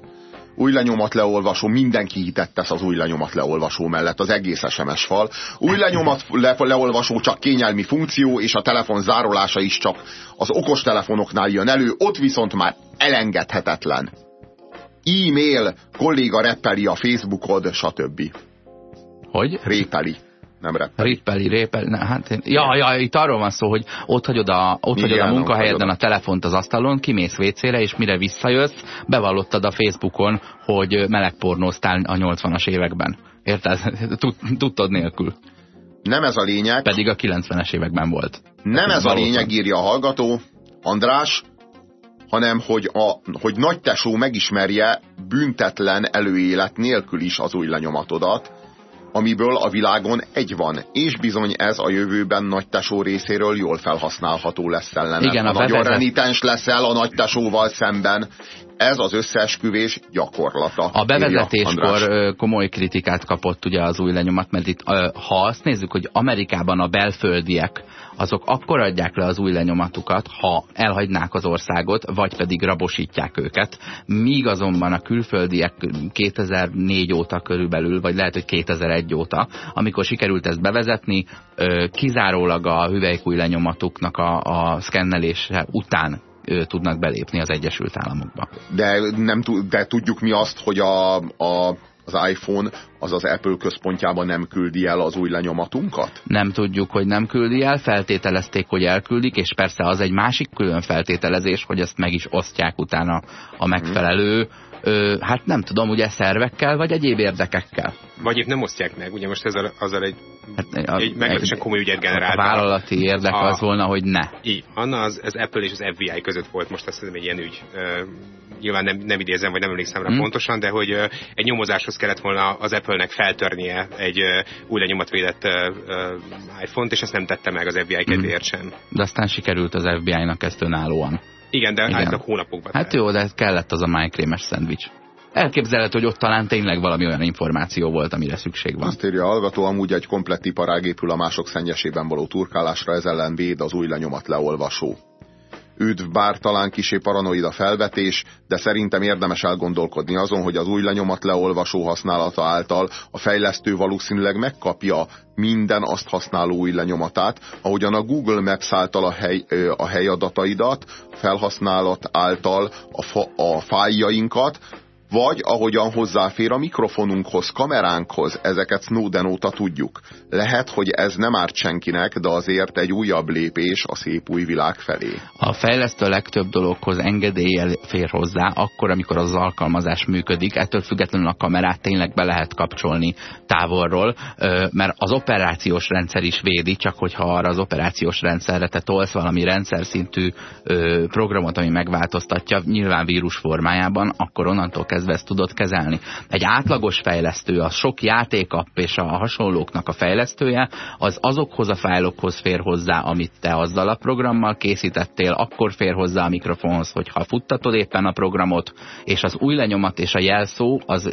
új lenyomat leolvasó, mindenki hitett tesz az új lenyomat leolvasó mellett, az egész SMS fal. Új lenyomat le leolvasó csak kényelmi funkció, és a telefon zárolása is csak az okos telefonoknál jön elő, ott viszont már elengedhetetlen. E-mail, kolléga reppeli a Facebookod, stb. Hogy? Répeli nem reppeli. Rippeli, répeli, ne, hát ja, ja, itt arról van szó, hogy ott hagyod a, ott hagyod a munkahelyeden a telefont az asztalon, kimész WC-re, és mire visszajössz, bevallottad a Facebookon, hogy melegpornóztál a 80-as években. Érted? Tudtad nélkül. Nem ez a lényeg. Pedig a 90-es években volt. Nem ez a lényeg, írja a hallgató, András, hanem hogy, a, hogy nagy tesó megismerje büntetlen előélet nélkül is az új lenyomatodat, amiből a világon egy van, és bizony ez a jövőben nagy tesó részéről jól felhasználható lesz ellen. Igen, a nagyon renitens leszel a nagy tesóval szemben. Ez az összeesküvés gyakorlata. A bevezetéskor komoly kritikát kapott ugye az új lenyomat, mert itt ha azt nézzük, hogy Amerikában a belföldiek azok akkor adják le az új lenyomatukat, ha elhagynák az országot, vagy pedig rabosítják őket. Míg azonban a külföldiek 2004 óta körülbelül, vagy lehet, hogy 2001 óta, amikor sikerült ezt bevezetni, kizárólag a hüvelykúj lenyomatuknak a, a szkennelése után tudnak belépni az Egyesült Államokba. De, nem, de tudjuk mi azt, hogy a, a az iPhone az az Apple központjában nem küldi el az új lenyomatunkat? Nem tudjuk, hogy nem küldi el, feltételezték, hogy elküldik, és persze az egy másik külön feltételezés, hogy ezt meg is osztják utána a megfelelő ö, hát nem tudom, ugye szervekkel, vagy egyéb érdekekkel. Vagy itt nem osztják meg, ugye most ezzel, azzal egy, hát, a, egy meglehetősen komoly ügyet generált. A vállalati érdek a, az volna, hogy ne. Így, Anna az, az Apple és az FBI között volt most azt hiszem egy ilyen ügy. Nyilván nem, nem idézem, vagy nem emlékszem rá hmm. pontosan, de hogy egy nyomozáshoz kellett volna az Apple-nek feltörnie egy új lenyomatvédett iPhone-t, és ezt nem tette meg az FBI kedvéért sem. De aztán sikerült az FBI-nak ezt önállóan. Igen, de Igen. hónapokban. Hát jó, de kellett az a májkrémes szendvics. Elképzelhető, hogy ott talán tényleg valami olyan információ volt, amire szükség van. Azt írja a hallgató, amúgy egy komplett iparág épül a mások szennyesében való turkálásra, ez ellen véd az új lenyomat leolvasó. Üdv, bár talán kisé paranoida felvetés, de szerintem érdemes elgondolkodni azon, hogy az új lenyomat leolvasó használata által a fejlesztő valószínűleg megkapja minden azt használó új lenyomatát, ahogyan a Google Maps által a, hely, a helyadataidat, felhasználat által a, fa, a fájjainkat, vagy ahogyan hozzáfér a mikrofonunkhoz, kameránkhoz, ezeket Snowden óta tudjuk. Lehet, hogy ez nem árt senkinek, de azért egy újabb lépés a szép új világ felé. A fejlesztő legtöbb dologhoz engedéllyel fér hozzá, akkor, amikor az alkalmazás működik, ettől függetlenül a kamerát tényleg be lehet kapcsolni távolról, mert az operációs rendszer is védi, csak hogyha arra az operációs rendszerre te tolsz valami rendszer szintű programot, ami megváltoztatja, nyilván vírus formájában, akkor onnantól kezdve kezdve ezt tudod kezelni. Egy átlagos fejlesztő, a sok játékapp és a hasonlóknak a fejlesztője, az azokhoz a fájlokhoz fér hozzá, amit te azzal a programmal készítettél, akkor fér hozzá a mikrofonhoz, hogyha futtatod éppen a programot, és az új lenyomat és a jelszó az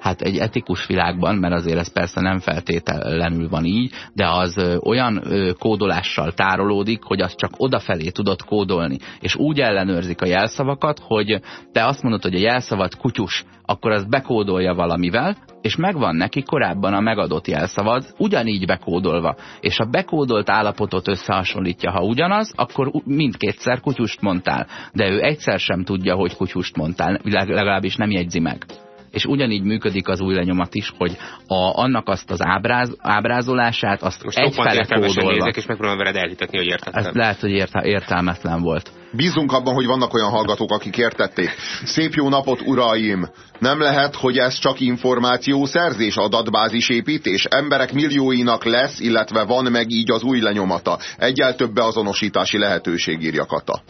hát egy etikus világban, mert azért ez persze nem feltétlenül van így, de az olyan kódolással tárolódik, hogy azt csak odafelé tudod kódolni, és úgy ellenőrzik a jelszavakat, hogy te azt mondod, hogy a jelszavat kutyus, akkor az bekódolja valamivel, és megvan neki korábban a megadott jelszavad, ugyanígy bekódolva. És a bekódolt állapotot összehasonlítja, ha ugyanaz, akkor mindkétszer kutyust mondtál. De ő egyszer sem tudja, hogy kutyust mondtál, legalábbis nem jegyzi meg és ugyanígy működik az új lenyomat is, hogy a, annak azt az ábráz, ábrázolását, azt Most egyfele kódolva. Nézek, és megpróbálom veled elhitetni, hogy értettem. Ez lehet, hogy érte, értelmetlen volt. Bízunk abban, hogy vannak olyan hallgatók, akik értették. Szép jó napot, uraim! Nem lehet, hogy ez csak információszerzés, adatbázis építés? Emberek millióinak lesz, illetve van meg így az új lenyomata. Egyel több beazonosítási lehetőség írja Kata.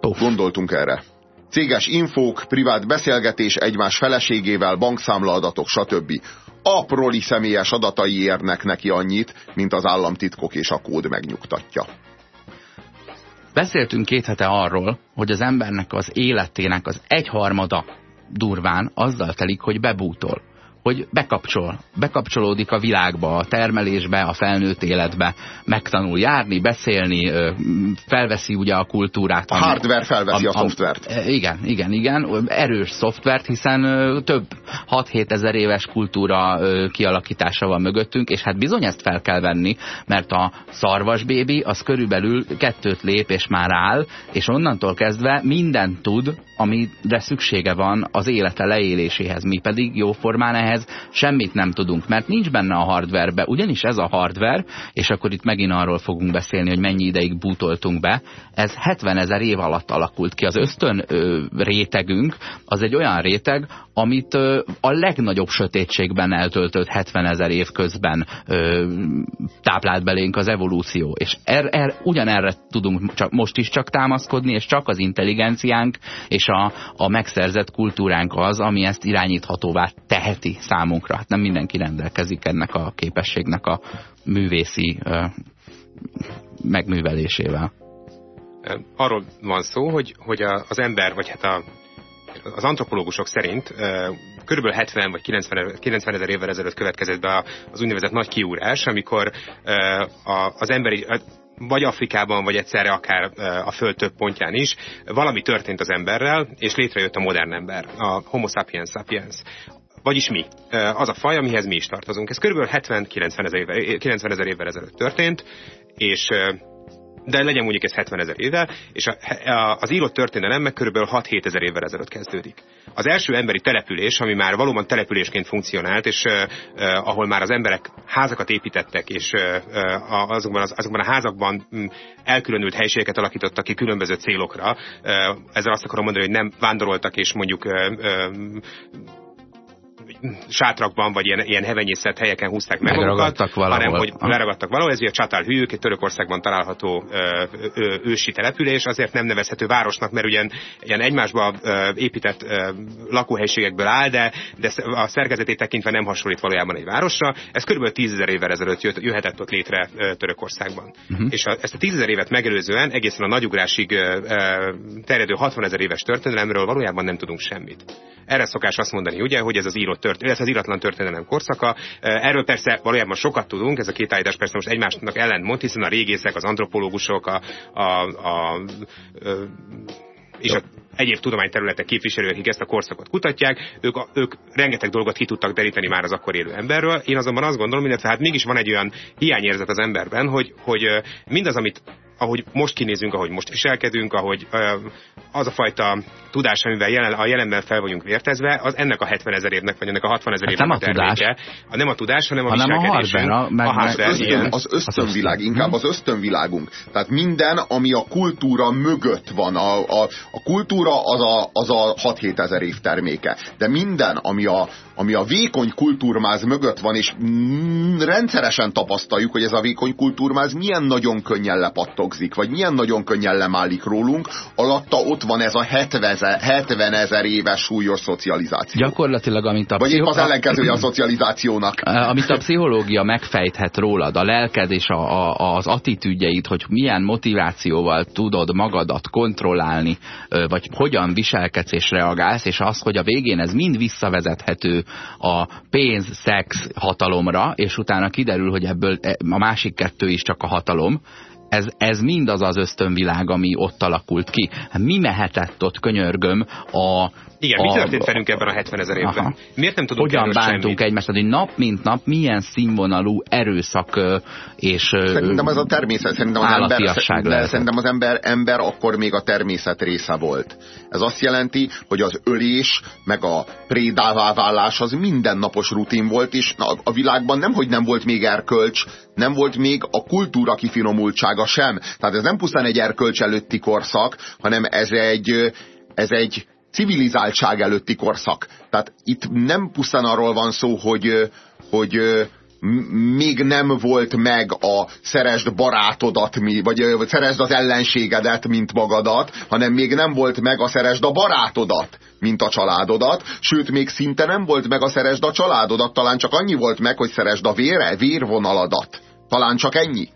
Uf. Gondoltunk erre. Céges infók, privát beszélgetés egymás feleségével, bankszámlaadatok, stb. Aproli személyes adatai érnek neki annyit, mint az államtitkok és a kód megnyugtatja. Beszéltünk két hete arról, hogy az embernek az életének az egyharmada durván azzal telik, hogy bebútol hogy bekapcsol, bekapcsolódik a világba, a termelésbe, a felnőtt életbe, megtanul járni, beszélni, felveszi ugye a kultúrát. A ami, hardware felveszi a, a, a szoftvert. E, igen, igen, igen, erős szoftvert, hiszen több 6-7 ezer éves kultúra kialakítása van mögöttünk, és hát bizony ezt fel kell venni, mert a szarvas bébi az körülbelül kettőt lép és már áll, és onnantól kezdve mindent tud, amire szüksége van az élete leéléséhez, mi pedig jóformán ehhez semmit nem tudunk, mert nincs benne a hardwarebe, ugyanis ez a hardware, és akkor itt megint arról fogunk beszélni, hogy mennyi ideig bútoltunk be, ez 70 ezer év alatt alakult ki. Az ösztön ö, rétegünk az egy olyan réteg, amit ö, a legnagyobb sötétségben eltöltött 70 ezer év közben ö, táplált belénk az evolúció. És er, er, ugyanerre tudunk csak, most is csak támaszkodni, és csak az intelligenciánk és a, a megszerzett kultúránk az, ami ezt irányíthatóvá teheti számunkra. Hát nem mindenki rendelkezik ennek a képességnek a művészi megművelésével. Arról van szó, hogy, hogy az ember, vagy hát a, az antropológusok szerint körülbelül 70 vagy 90, 90 ezer évvel ezelőtt következett be az úgynevezett nagy kiúrás, amikor az emberi vagy Afrikában, vagy egyszerre akár a Föld több pontján is, valami történt az emberrel, és létrejött a modern ember, a Homo sapiens sapiens. Vagyis mi? Az a faj, amihez mi is tartozunk. Ez kb. 70-90 ezer évvel, 90 ezer évvel ezelőtt történt, és de legyen mondjuk ez 70 ezer évvel, és a, a, az írott történelem meg kb. 6-7 ezer évvel ezelőtt kezdődik. Az első emberi település, ami már valóban településként funkcionált, és uh, uh, ahol már az emberek házakat építettek, és uh, azokban, az, azokban a házakban um, elkülönült helységeket alakítottak ki különböző célokra. Uh, ezzel azt akarom mondani, hogy nem vándoroltak, és mondjuk uh, uh, sátrakban, vagy ilyen, ilyen hevenyészet helyeken húzták meg magukat, hanem hogy leragadtak valahol. Ez ugye a Csatál hűk, egy Törökországban található ö, ö, ősi település, azért nem nevezhető városnak, mert ugye ilyen egymásba ö, épített ö, lakóhelységekből áll, de, de a szerkezetét tekintve nem hasonlít valójában egy városra. Ez kb. 10 ezer évvel ezelőtt jött, jöhetett ott létre ö, Törökországban. Uh-huh. És a, ezt a 10 ezer évet megelőzően egészen a nagyugrásig ö, ö, terjedő 60 ezer éves történelemről valójában nem tudunk semmit. Erre szokás azt mondani, ugye, hogy ez az írott tört, illetve az iratlan történelem korszaka. Erről persze valójában sokat tudunk, ez a két állítás persze most egymásnak ellentmond, hiszen a régészek, az antropológusok, a, a, a, a és a egyéb tudományterületek képviselők, akik ezt a korszakot kutatják, ők, ők rengeteg dolgot ki tudtak deríteni már az akkor élő emberről. Én azonban azt gondolom, illetve hát mégis van egy olyan hiányérzet az emberben, hogy, hogy mindaz, amit ahogy most kinézünk, ahogy most viselkedünk, ahogy az a fajta tudás, amivel jelen, a jelenben fel vagyunk vértezve, az ennek a 70 ezer évnek, vagy ennek a 60 ezer hát évnek nem a, a tudás. A, nem a tudás, hanem a hanem viselkedésünk. A hardware, a, meg, a az, ösztön, az ösztönvilág, inkább az ösztönvilágunk. Tehát minden, ami a kultúra mögött van. A, a, a kultúra az a, az a 6-7 ezer év terméke. De minden, ami a, ami a vékony kultúrmáz mögött van, és mm, rendszeresen tapasztaljuk, hogy ez a vékony kultúrmáz milyen nagyon könnyen lepattogzik, vagy milyen nagyon könnyen lemálik rólunk, alatta ott van ez a 70 ezer éves súlyos szocializáció. Gyakorlatilag, amit a Vagy épp az ellenkezője a szocializációnak. Amit a pszichológia megfejthet rólad, a lelked és a, a, az attitűdjeid, hogy milyen motivációval tudod magadat kontrollálni, vagy hogyan viselkedsz és reagálsz, és az, hogy a végén ez mind visszavezethető a pénz, szex, hatalomra, és utána kiderül, hogy ebből e, a másik kettő is csak a hatalom, ez, ez mind az az ösztönvilág, ami ott alakult ki. Hát mi mehetett ott, könyörgöm, a... Igen, mi történt velünk ebben a 70 ezer évben? Aha. Miért nem tudunk Hogyan bántunk egymást, hogy nap mint nap milyen színvonalú erőszak és Szerintem ez a természet, szerintem az ember, szerintem az ember, ember akkor még a természet része volt. Ez azt jelenti, hogy az ölés, meg a prédává válás az mindennapos rutin volt, és na, a világban nem, hogy nem volt még erkölcs, nem volt még a kultúra kifinomultsága sem. Tehát ez nem pusztán egy erkölcs előtti korszak, hanem ez egy, ez egy civilizáltság előtti korszak. Tehát itt nem pusztán arról van szó, hogy, hogy még nem volt meg a szeresd barátodat, vagy szeresd az ellenségedet, mint magadat, hanem még nem volt meg a szeresd a barátodat, mint a családodat, sőt, még szinte nem volt meg a szeresd a családodat, talán csak annyi volt meg, hogy szeresd a vére, vérvonaladat. Talán csak ennyi.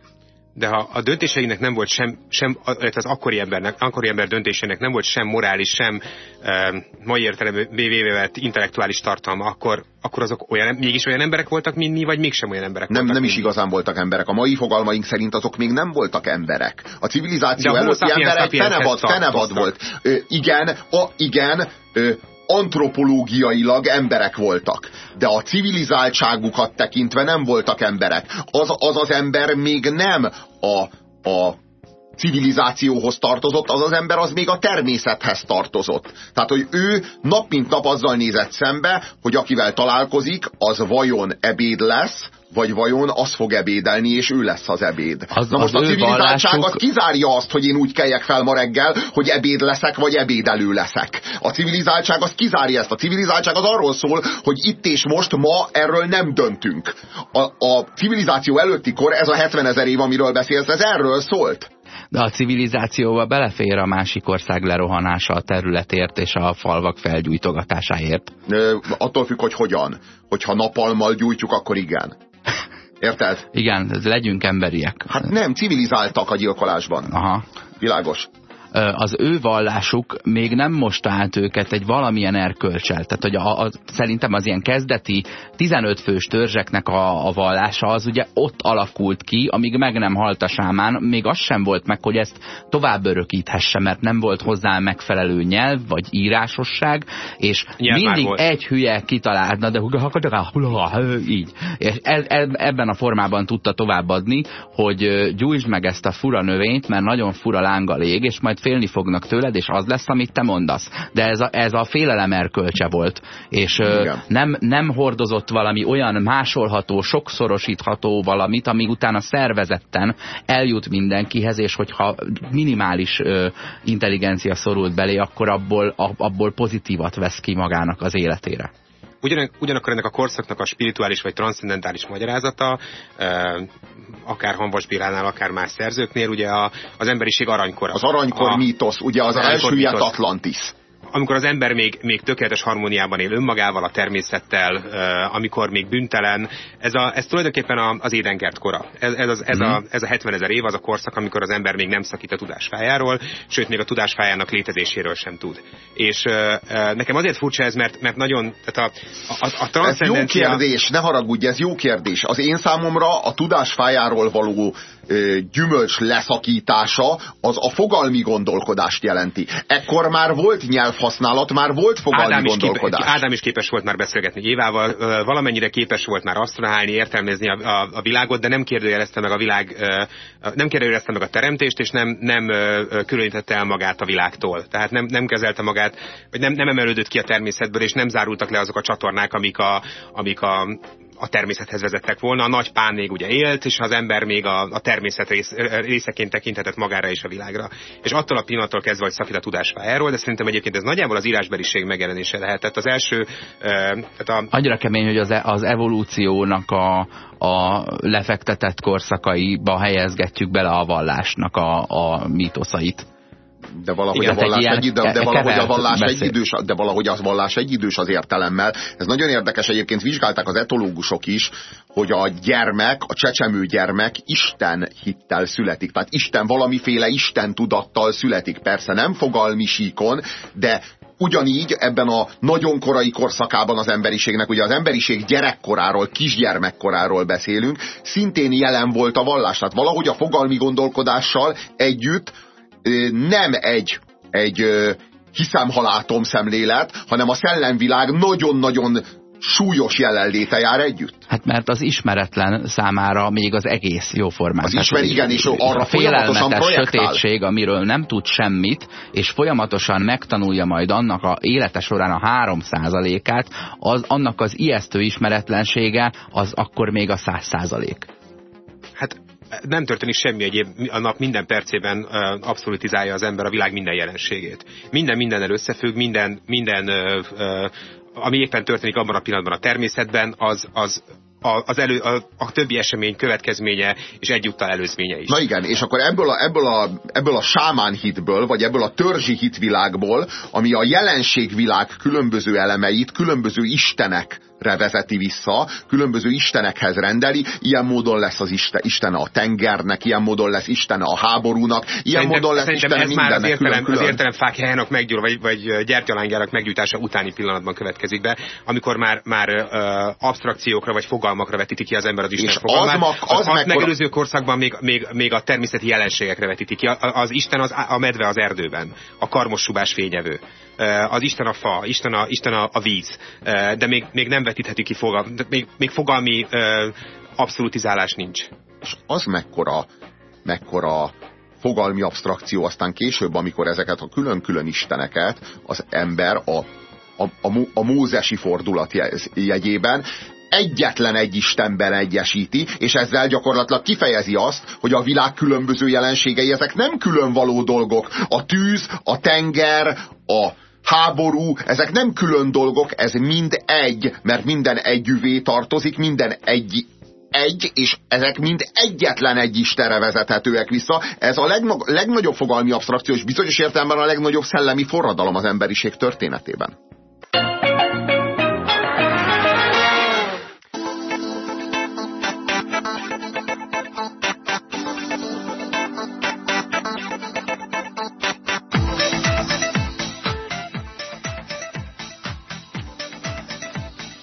De ha a döntéseinek nem volt sem, sem az akkori, embernek, akkori ember döntésének nem volt sem morális, sem e, mai értelemben véve intellektuális tartalma, akkor, akkor azok olyan, mégis olyan emberek voltak, mint mi, vagy mégsem olyan emberek nem, voltak? Nem is igazán voltak emberek. A mai fogalmaink szerint azok még nem voltak emberek. A civilizáció előtti emberek fenevad, fenevad volt. Ö, igen, a, igen, ö, antropológiailag emberek voltak, de a civilizáltságukat tekintve nem voltak emberek. Az az, az ember még nem a, a civilizációhoz tartozott, az az ember az még a természethez tartozott. Tehát, hogy ő nap mint nap azzal nézett szembe, hogy akivel találkozik, az vajon ebéd lesz, vagy vajon az fog ebédelni, és ő lesz az ebéd. Az, Na most az a civilizáltság vallásuk... az kizárja azt, hogy én úgy keljek fel ma reggel, hogy ebéd leszek, vagy ebédelő leszek. A civilizáltság az kizárja ezt. A civilizáltság az arról szól, hogy itt és most ma erről nem döntünk. A, a civilizáció előtti kor, ez a 70 ezer év, amiről beszélsz, ez erről szólt. De a civilizációba belefér a másik ország lerohanása a területért és a falvak felgyújtogatásáért. Attól függ, hogy hogyan. Hogyha napalmal gyújtjuk, akkor igen. Érted? Igen, legyünk emberiek. Hát nem, civilizáltak a gyilkolásban. Aha. Világos az ő vallásuk még nem most állt őket egy valamilyen erkölcsel. Tehát, hogy a, a, szerintem az ilyen kezdeti 15 fős törzseknek a, a vallása az ugye ott alakult ki, amíg meg nem halt a sámán, még az sem volt meg, hogy ezt tovább örökíthesse, mert nem volt hozzá megfelelő nyelv, vagy írásosság, és Nyilván mindig volt. egy hülye kitalálna, de így. És e, e, ebben a formában tudta továbbadni, hogy gyújtsd meg ezt a fura növényt, mert nagyon fura lánga lég, és majd félni fognak tőled, és az lesz, amit te mondasz. De ez a, ez a félelem erkölcse volt. És nem, nem hordozott valami olyan másolható, sokszorosítható valamit, ami utána szervezetten eljut mindenkihez, és hogyha minimális ö, intelligencia szorult belé, akkor abból, abból pozitívat vesz ki magának az életére. Ugyan, ugyanakkor ennek a korszaknak a spirituális vagy transzcendentális magyarázata, akár Hanvas Bíránál, akár más szerzőknél, ugye a, az emberiség aranykora. Az aranykor a, mítosz, ugye az, az elsüllyedt Atlantis amikor az ember még, még tökéletes harmóniában él önmagával, a természettel, amikor még büntelen, ez, a, ez tulajdonképpen a, az édenkert kora. Ez, ez, az, ez, mm. a, mhm. ez a 70 ezer év az a korszak, amikor az ember még nem szakít a tudásfájáról, sőt, még a tudásfájának létezéséről sem tud. És nekem azért furcsa ez, mert, mert nagyon, tehát a, a, a transzcendencia... Ez jó kérdés, ne haragudj, ez jó kérdés. Az én számomra a tudásfájáról való gyümölcs leszakítása az a fogalmi gondolkodást jelenti. Ekkor már volt nyelvhasználat, már volt fogalmi Ádám gondolkodás. Is Ádám is képes volt már beszélgetni Évával, valamennyire képes volt már asztrálni, értelmezni a, a, a világot, de nem kérdőjelezte meg a világ, nem kérdőjelezte meg a teremtést, és nem, nem különítette el magát a világtól. Tehát nem, nem kezelte magát, vagy nem, nem emelődött ki a természetből, és nem zárultak le azok a csatornák, amik a, amik a a természethez vezettek volna. A nagy pán még ugye élt, és az ember még a, a természet rész, részeként tekinthetett magára és a világra. És attól a pillanattól kezdve, hogy szakít a tudásfájáról, de szerintem egyébként ez nagyjából az írásbeliség megjelenése lehetett. Az első... Tehát a... Annyira kemény, hogy az, e, az evolúciónak a, a lefektetett korszakaiba helyezgetjük bele a vallásnak a, a mítoszait. De valahogy Igen, a vallás egy, egy, de, de valahogy a vallás egy idős, de valahogy a vallás egy idős az értelemmel. Ez nagyon érdekes, egyébként vizsgálták az etológusok is, hogy a gyermek, a csecsemő gyermek Isten hittel születik. Tehát Isten valamiféle Isten tudattal születik. Persze nem fogalmi síkon, de ugyanígy ebben a nagyon korai korszakában az emberiségnek, ugye az emberiség gyerekkoráról, kisgyermekkoráról beszélünk, szintén jelen volt a vallás. Tehát valahogy a fogalmi gondolkodással együtt nem egy, egy hiszem halátom szemlélet, hanem a szellemvilág nagyon-nagyon súlyos jelenléte jár együtt? Hát mert az ismeretlen számára még az egész jó formán. Az ismer, igen, és arra a félelmetes sötétség, amiről nem tud semmit, és folyamatosan megtanulja majd annak a élete során a 3%-át, az, annak az ijesztő ismeretlensége, az akkor még a 100%. Nem történik semmi egyéb, a nap minden percében abszolutizálja az ember a világ minden jelenségét. Minden mindennel összefügg, minden, minden ami éppen történik abban a pillanatban a természetben, az, az az elő, a, a többi esemény következménye és egyúttal előzménye is. Na igen, és akkor ebből a, ebből a, ebből a sámán hitből, vagy ebből a törzsi hitvilágból, ami a jelenségvilág különböző elemeit, különböző istenek vezeti vissza, különböző istenekhez rendeli, ilyen módon lesz az Isten, Isten a tengernek, ilyen módon lesz Isten a háborúnak, ilyen szerintem, módon lesz Isten ez mindennek. Már az értelem, külön, külön. az fákjának meggyúr, vagy, vagy gyertyalángyának meggyújtása utáni pillanatban következik be, amikor már, már uh, abstrakciókra vagy fogalmakra vetíti ki az ember az Isten És fogalmát. Az, mag, az, az mekkora... megelőző korszakban még, még, még a természeti jelenségekre vetíti ki. Az Isten az a medve az erdőben, a karmossubás fényevő az Isten a fa, Isten a, Isten a, a víz, de még, még nem vetítheti ki fogal, még, még fogalmi abszolutizálás nincs. És az mekkora, mekkora fogalmi abstrakció, aztán később, amikor ezeket a külön-külön isteneket az ember a, a, a, a mózesi fordulat jegyében egyetlen egy Istenben egyesíti, és ezzel gyakorlatilag kifejezi azt, hogy a világ különböző jelenségei, ezek nem külön való dolgok. A tűz, a tenger, a háború, ezek nem külön dolgok, ez mind egy, mert minden együvé tartozik, minden egy egy, és ezek mind egyetlen egy Istenre vezethetőek vissza. Ez a legnagyobb fogalmi abstrakció, és bizonyos értelemben a legnagyobb szellemi forradalom az emberiség történetében.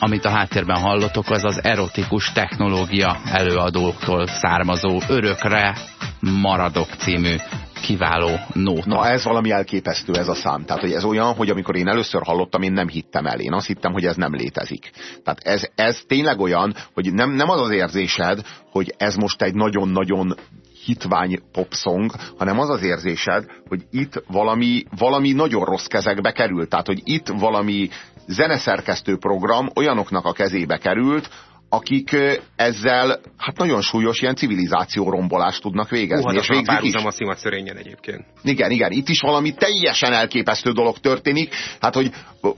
Amit a háttérben hallottok, az az erotikus technológia előadóktól származó Örökre maradok című kiváló nóta. Na ez valami elképesztő ez a szám. Tehát, hogy ez olyan, hogy amikor én először hallottam, én nem hittem el. Én azt hittem, hogy ez nem létezik. Tehát ez, ez tényleg olyan, hogy nem, nem az az érzésed, hogy ez most egy nagyon-nagyon hitvány popsong, hanem az az érzésed, hogy itt valami, valami nagyon rossz kezekbe került. Tehát, hogy itt valami zeneszerkesztő program olyanoknak a kezébe került, akik ezzel hát nagyon súlyos ilyen civilizáció rombolást tudnak végezni. és végzik is. a szimat szörényen egyébként. Igen, igen, itt is valami teljesen elképesztő dolog történik. Hát, hogy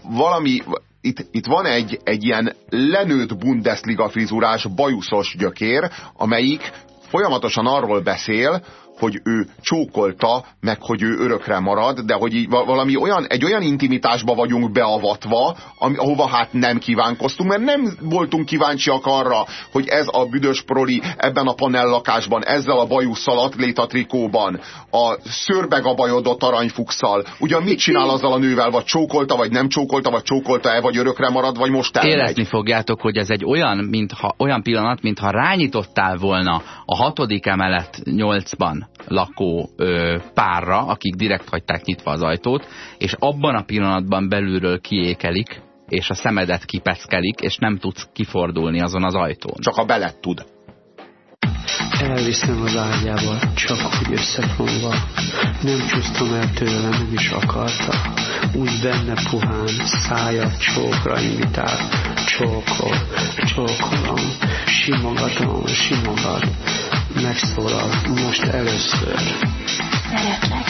valami, itt, itt van egy, egy ilyen lenőtt Bundesliga frizurás bajuszos gyökér, amelyik folyamatosan arról beszél, hogy ő csókolta, meg hogy ő örökre marad, de hogy így valami olyan, egy olyan intimitásba vagyunk beavatva, ami, ahova hát nem kívánkoztunk, mert nem voltunk kíváncsiak arra, hogy ez a büdös proli ebben a panellakásban, ezzel a bajusszal, atlétatrikóban, a szőrbegabajodott aranyfukszal, ugyan mit csinál azzal a nővel, vagy csókolta, vagy nem csókolta, vagy csókolta-e, vagy örökre marad, vagy most elmegy. Érezni fogjátok, hogy ez egy olyan, mintha, olyan pillanat, mintha rányitottál volna a hatodik emelet nyolcban lakó ö, párra, akik direkt hagyták nyitva az ajtót, és abban a pillanatban belülről kiékelik, és a szemedet kipeckelik, és nem tudsz kifordulni azon az ajtón. Csak a belet tud. Elviszem az ágyába, csak úgy összefonva. Nem csúsztam el tőle, nem is akarta. Úgy benne puhán, szája csókra invitál. Csókol, csókolom, simogatom, simogat megszólal most először. Szeretlek.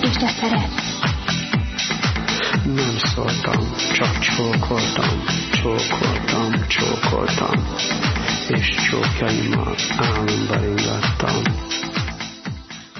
És te szeretsz. Nem szóltam, csak csókoltam, csókoltam, csókoltam, és csókjaimmal álomba ringattam.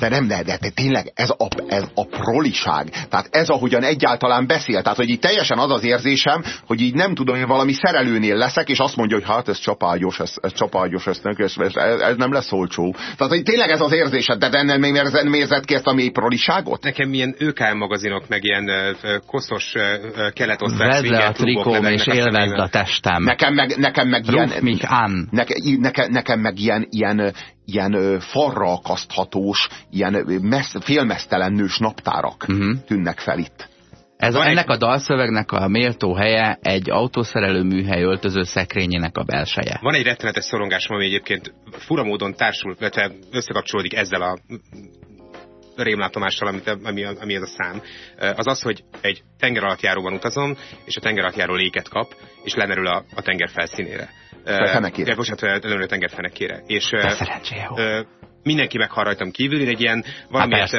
De nem, de, de, tényleg ez a, ez a proliság. Tehát ez ahogyan egyáltalán beszél. Tehát, hogy így teljesen az az érzésem, hogy így nem tudom, hogy valami szerelőnél leszek, és azt mondja, hogy hát ez csapágyos, ez, ez csapágyos, ez, ez, ez, ez nem lesz olcsó. Tehát, hogy tényleg ez az érzésed, de ennél még nem érzed ki ezt a mély proliságot? Nekem ilyen őkál magazinok, meg ilyen koszos keletosztás. Vedd le a trikóm és élvezd a testem. Nekem meg, nekem meg Ruf ilyen... mich an. Neke, neke, nekem meg ilyen, ilyen, ilyen farra akaszthatós, ilyen messz, félmeztelen nős naptárak Mhm. uh-huh. tűnnek fel itt. Ez Van a, egy- ennek a dalszövegnek a méltó helye egy autószerelő műhely öltöző szekrényének a belseje. Van egy rettenetes szorongásom, ami egyébként fura módon társul, illetve összekapcsolódik ezzel a rémlátomással, amit, ami, ami ez a szám, az az, hogy egy tenger alattjáróban utazom, és a tenger alattjáró léket kap, és lemerül a, a tenger felszínére. fenekére. Uh, bocsánat, lemerül a tenger fenekére. És, De uh, mindenki meghal rajtam kívül, én egy ilyen valamiért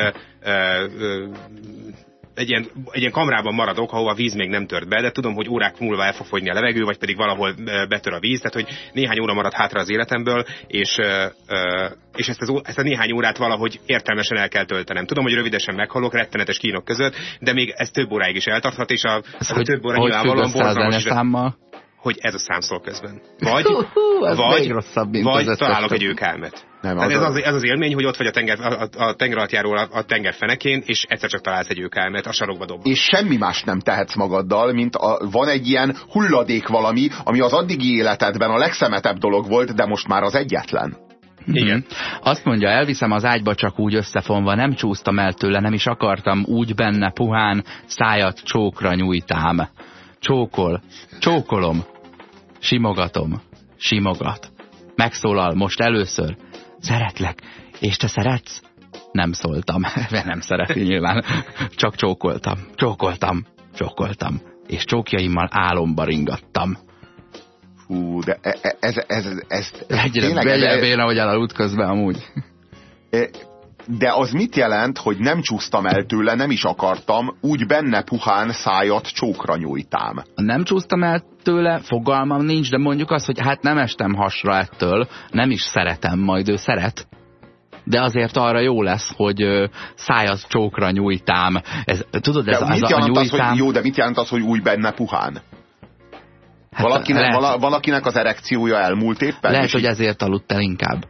egy ilyen, egy ilyen kamrában maradok, ahova a víz még nem tört be, de tudom, hogy órák múlva el fog fogyni a levegő, vagy pedig valahol betör a víz, tehát hogy néhány óra marad hátra az életemből, és, és ezt, az, ezt a néhány órát valahogy értelmesen el kell töltenem. Tudom, hogy rövidesen meghalok, rettenetes kínok között, de még ez több óráig is eltarthat, és a, Ez a hogy, több óra nyilvánvalóan borzalmas, hogy ez a szám szól közben. Vagy, Hú, hú, vagy, vagy találok egy többi. Nem, Tehát az ez, az, ez az élmény, hogy ott vagy a tenger, a, a, tenger alattjáról a, a tenger fenekén, és egyszer csak találsz egy őkelmet, a sarokba dob. És semmi más nem tehetsz magaddal, mint a, van egy ilyen hulladék valami, ami az addigi életedben a legszemetebb dolog volt, de most már az egyetlen. Igen. Mhm. Azt mondja, elviszem az ágyba csak úgy összefonva, nem csúsztam el tőle, nem is akartam, úgy benne puhán, szájat csókra nyújtám. Csókol, csókolom, simogatom, simogat. Megszólal most először, szeretlek, és te szeretsz? Nem szóltam, mert nem szereti nyilván. Csak csókoltam, csókoltam, csókoltam, és csókjaimmal álomba ringattam. Hú, de e- e- ez, ez, ez, ez Egyre, tényleg, egyre béna, hogy elaludt közben amúgy. E, De az mit jelent, hogy nem csúsztam el tőle, nem is akartam, úgy benne puhán szájat csókra nyújtám. nem csúsztam el tőle, fogalmam nincs, de mondjuk azt, hogy hát nem estem hasra ettől, nem is szeretem, majd ő szeret, de azért arra jó lesz, hogy szájaz csókra nyújtám. Ez, tudod, ez De az mit a, jelent az, nyújtám... hogy, jó, de mit jelent az, hogy úgy benne puhán? hát Valakinek, lehet, vala, valakinek az erekciója elmúlt éppen? lehet hogy így- ezért aludt el inkább.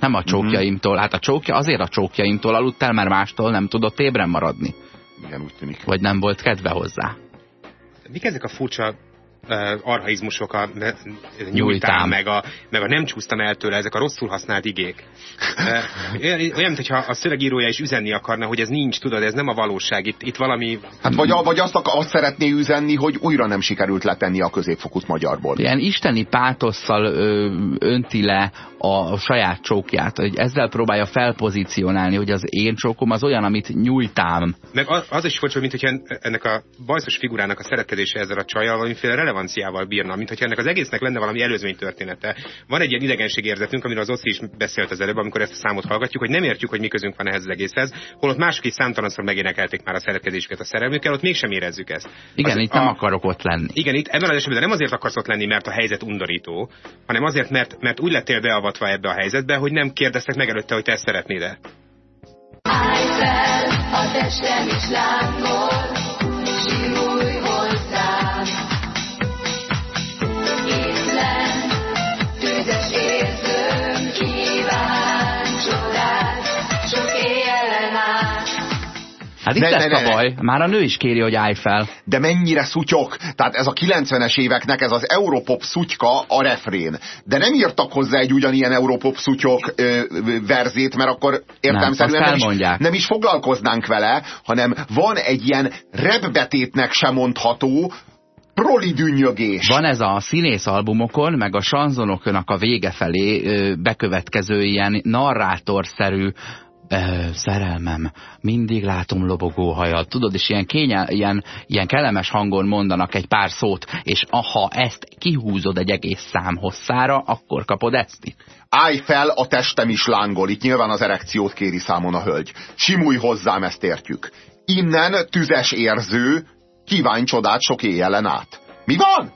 Nem a csókjaimtól. Hát a csókja, azért a csókjaimtól aludt el, mert mástól nem tudott ébren maradni. Igen, úgy tűnik. Vagy nem volt kedve hozzá. Mik ezek a furcsa arhaizmusok, a nyújtám, meg a, meg a nem csúsztam el tőle, ezek a rosszul használt igék. Olyan, mintha a szövegírója is üzenni akarna, hogy ez nincs, tudod, ez nem a valóság, itt, itt valami... Hát vagy, vagy azt, azt szeretné üzenni, hogy újra nem sikerült letenni a középfokút magyarból. Ilyen isteni pátosszal önti le a saját csókját, hogy ezzel próbálja felpozícionálni, hogy az én csókom az olyan, amit nyújtám. Meg az, az is furcsa, mint hogyha ennek a bajszos figurának a szeretkezése ezzel a csajjal valamiféle relevanciával bírna, mint hogyha ennek az egésznek lenne valami előzmény története. Van egy ilyen idegenségérzetünk, amiről az Oszi is beszélt az előbb, amikor ezt a számot hallgatjuk, hogy nem értjük, hogy mi közünk van ehhez az egészhez, holott mások is számtalanszor megénekelték már a szeretkezésüket a szerelmükkel, ott mégsem érezzük ezt. Igen, Az- itt nem a- akarok ott lenni. Igen, itt ebben az esetben nem azért akarsz ott lenni, mert a helyzet undorító, hanem azért, mert, mert úgy lettél beavatva ebbe a helyzetbe, hogy nem kérdeztek meg előtte, hogy te ezt szeretnéd-e. A testem is lángol, Hát itt Ne, lesz ne, a ne, ne. baj. Már a nő is kéri, hogy állj fel. De mennyire szutyok? Tehát ez a 90-es éveknek ez az Europop szutyka a refrén. De nem írtak hozzá egy ugyanilyen Europop szutyok ö, verzét, mert akkor értelmszerűen azt nem, is, nem is foglalkoznánk vele, hanem van egy ilyen repbetétnek sem mondható proli dünnyögés. Van ez a színész albumokon, meg a sanzonoknak a vége felé ö, bekövetkező ilyen narrátorszerű ö, szerelmem, mindig látom lobogó hajat, tudod, és ilyen, kényel, ilyen, ilyen kellemes hangon mondanak egy pár szót, és ha ezt kihúzod egy egész szám hosszára, akkor kapod ezt itt. Állj fel, a testem is lángol. Itt nyilván az erekciót kéri számon a hölgy. Simulj hozzám, ezt értjük. Innen tüzes érző, kívánj csodát sok éjjelen át. Mi van?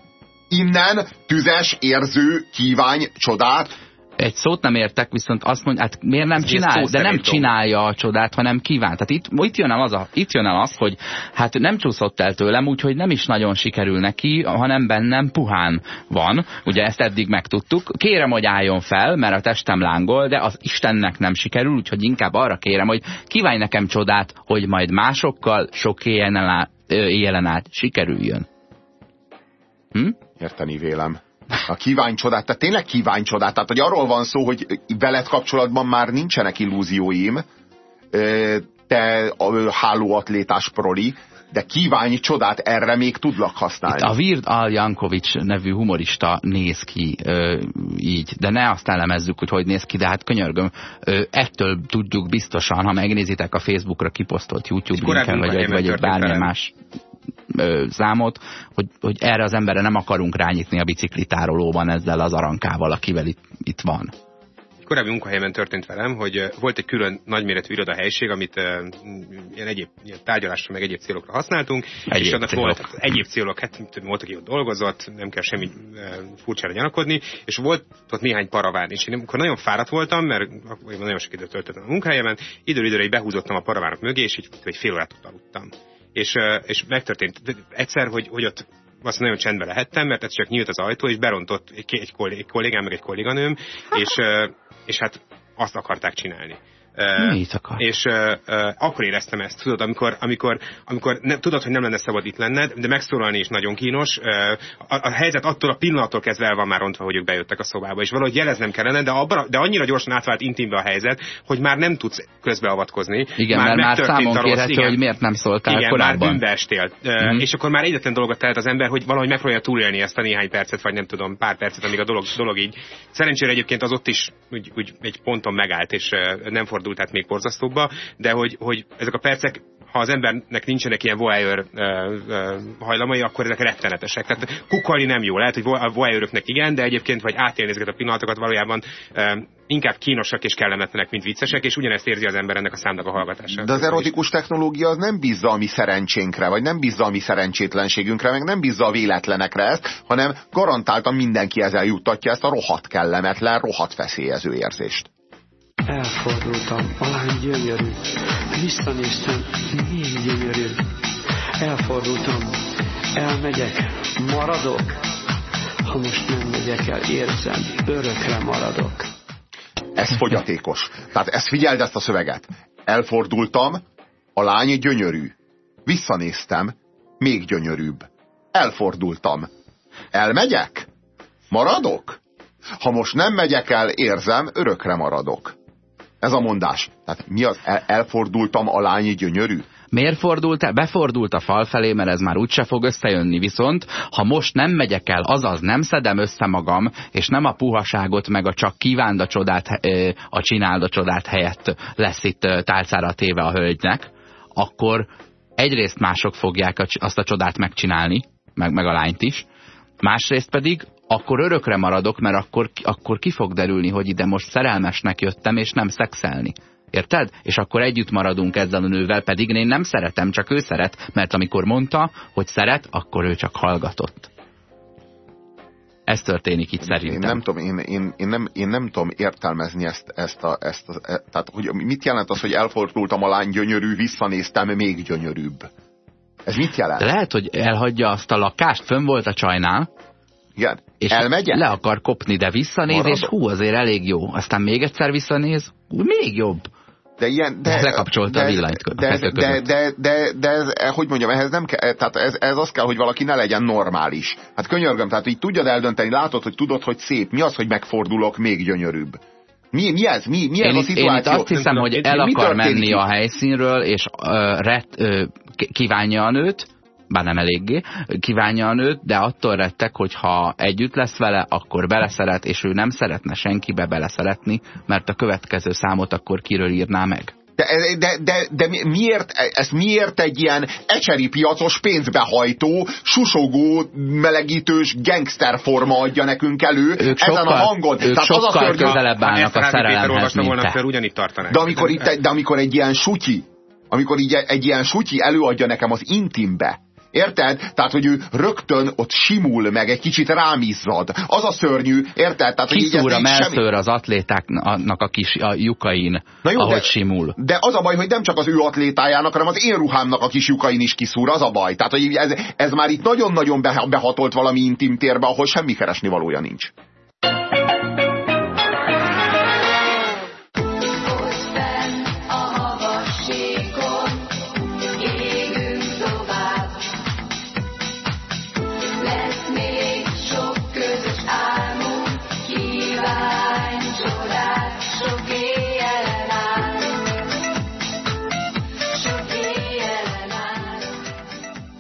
Innen tüzes érző, kívánj csodát egy szót nem értek, viszont azt mondja, hát miért nem csinál, de nem csinálja a csodát, hanem kíván. Tehát itt, itt, jön el az a, itt jön el az, hogy hát nem csúszott el tőlem, úgyhogy nem is nagyon sikerül neki, hanem bennem puhán van. Ugye ezt eddig megtudtuk. Kérem, hogy álljon fel, mert a testem lángol, de az Istennek nem sikerül, úgyhogy inkább arra kérem, hogy kívánj nekem csodát, hogy majd másokkal sok éjjelen át, éjjelen át sikerüljön. Hm? Érteni vélem. A kívánj csodát, tehát tényleg kívánj csodát. Tehát, hogy arról van szó, hogy veled kapcsolatban már nincsenek illúzióim, te a hálóatlétás proli, de kívánj csodát, erre még tudlak használni. A Vird Al Jankovics nevű humorista néz ki ö, így, de ne azt elemezzük, hogy hogy néz ki, de hát könyörgöm, ö, ettől tudjuk biztosan, ha megnézitek a Facebookra kiposztolt YouTube linken, vagy, vagy, vagy velem. más ö, számot, hogy, hogy erre az emberre nem akarunk rányitni a biciklitárolóban ezzel az arankával, akivel itt, itt van. Korábbi munkahelyemen történt velem, hogy volt egy külön nagyméretű irodahelyiség, amit ilyen egyéb ilyen tárgyalásra, meg egyéb célokra használtunk, Egyéb és annak célok. volt egyéb célok, hát tudom, volt, aki ott dolgozott, nem kell semmi furcsára gyanakodni, és volt ott néhány paraván, és én amikor nagyon fáradt voltam, mert nagyon sok időt töltöttem a munkahelyemen, időről időre így behúzottam a paravánok mögé, és így egy fél órát ott aludtam. És, és megtörtént egyszer, hogy, hogy ott azt nagyon csendben lehettem, mert ez csak nyílt az ajtó, és berontott egy, egy, kollég, egy kollégám, meg egy kolléganőm, és, és hát azt akarták csinálni. Mit akar? És akkor éreztem ezt, tudod, amikor, amikor, amikor ne, tudod, hogy nem lenne szabad itt lenned, de megszólalni is nagyon kínos. A, a helyzet attól a pillanattól kezdve el van már rontva, hogy ők bejöttek a szobába, és valahogy jeleznem kellene, de, abban, a- de annyira gyorsan átvált intimbe a helyzet, hogy már nem tudsz közbeavatkozni. Igen, mert már megtörtént számon rossz, kérhető, igen. hogy miért nem szóltál Igen, korábban. már bűnbe estél. Mhm. És akkor már egyetlen dolgot tehet az ember, hogy valahogy megpróbálja túlélni ezt a néhány percet, vagy nem tudom, pár percet, amíg a dolog, dolog így. Szerencsére egyébként az ott is úgy, úgy egy ponton megállt, és nem fordult át még borzasztóbba, de hogy, hogy ezek a percek ha az embernek nincsenek ilyen voyeur hajlamai, akkor ezek rettenetesek. Tehát kukolni nem jó. Lehet, hogy a voyeuröknek igen, de egyébként vagy átélni ezeket a pillanatokat valójában uh, inkább kínosak és kellemetlenek, mint viccesek, és ugyanezt érzi az ember ennek a számnak a hallgatását. De az erotikus technológia az nem bízza a mi szerencsénkre, vagy nem bízza a mi szerencsétlenségünkre, meg nem bízza a véletlenekre ezt, hanem garantáltan mindenki ezzel juttatja ezt a rohadt kellemetlen, rohadt feszélyező érzést. Elfordultam, a lány gyönyörű, visszanéztem, még gyönyörűbb. Elfordultam, elmegyek, maradok. Ha most nem megyek el, érzem, örökre maradok. Ez fogyatékos. Tehát ezt figyeld ezt a szöveget. Elfordultam, a lány gyönyörű. Visszanéztem, még gyönyörűbb. Elfordultam. Elmegyek? Maradok? Ha most nem megyek el, érzem, örökre maradok. Ez a mondás. Tehát mi az? El, elfordultam, a lány gyönyörű? Miért fordult el? Befordult a fal felé, mert ez már úgyse fog összejönni. Viszont, ha most nem megyek el, azaz nem szedem össze magam, és nem a puhaságot, meg a csak kívánd a csodát, ö, a csináld a csodát helyett lesz itt ö, tálcára téve a hölgynek, akkor egyrészt mások fogják azt a csodát megcsinálni, meg, meg a lányt is, másrészt pedig akkor örökre maradok, mert akkor, akkor ki fog derülni, hogy ide most szerelmesnek jöttem, és nem szexelni. Érted? És akkor együtt maradunk ezzel a nővel, pedig én nem szeretem, csak ő szeret, mert amikor mondta, hogy szeret, akkor ő csak hallgatott. Ez történik itt szerintem. Én nem tudom, én, én, én, nem, én nem tudom értelmezni ezt, ezt, a, ezt a, e, tehát hogy mit jelent az, hogy elfordultam a lány gyönyörű, visszanéztem, még gyönyörűbb. Ez mit jelent? Lehet, hogy elhagyja azt a lakást, fönn volt a csajnál, Igen. És Elmegyek? le akar kopni, de visszanéz, Maradok. és hú, azért elég jó. Aztán még egyszer visszanéz, hú, még jobb. De ilyen, de, Lekapcsolta a villanyt a de, de, között. de, de, de, ez, eh, hogy mondjam, ehhez nem kell, tehát ez, ez az kell, hogy valaki ne legyen normális. Hát könyörgöm, tehát így tudjad eldönteni, látod, hogy tudod, hogy szép. Mi az, hogy megfordulok, még gyönyörűbb? Mi, mi ez? Mi, mi ez Én a itt, én szituáció? itt azt hiszem, tudom, hogy el akar történik menni a helyszínről, és ö, ret, ö, kívánja a nőt, bár nem eléggé, kívánja a nőt, de attól rettek, hogy ha együtt lesz vele, akkor beleszeret, és ő nem szeretne senkibe beleszeretni, mert a következő számot akkor kiről írná meg. De, de, de, de mi- miért, ez miért egy ilyen ecseri piacos pénzbehajtó, susogó, melegítős gangster forma adja nekünk elő Ők ezen sokkal, a hangon? ők az a sokkal szörnyű- közelebb állnak a szerelemhez, mint te. akkor ugyanígy tartanák. De amikor, itt, de amikor egy ilyen sutyi, amikor így egy ilyen sutyi előadja nekem az intimbe Érted? Tehát, hogy ő rögtön ott simul meg, egy kicsit rámizzad. Az a szörnyű, érted? Tehát, Kiszúr a semmi- melszőr az atlétáknak a kis a lyukain, Na jó, ahogy de- simul. De az a baj, hogy nem csak az ő atlétájának, hanem az én ruhámnak a kis lyukain is kiszúr, az a baj. Tehát, hogy ez, ez már itt nagyon-nagyon beha- behatolt valami intim térbe, ahol semmi keresni valója nincs.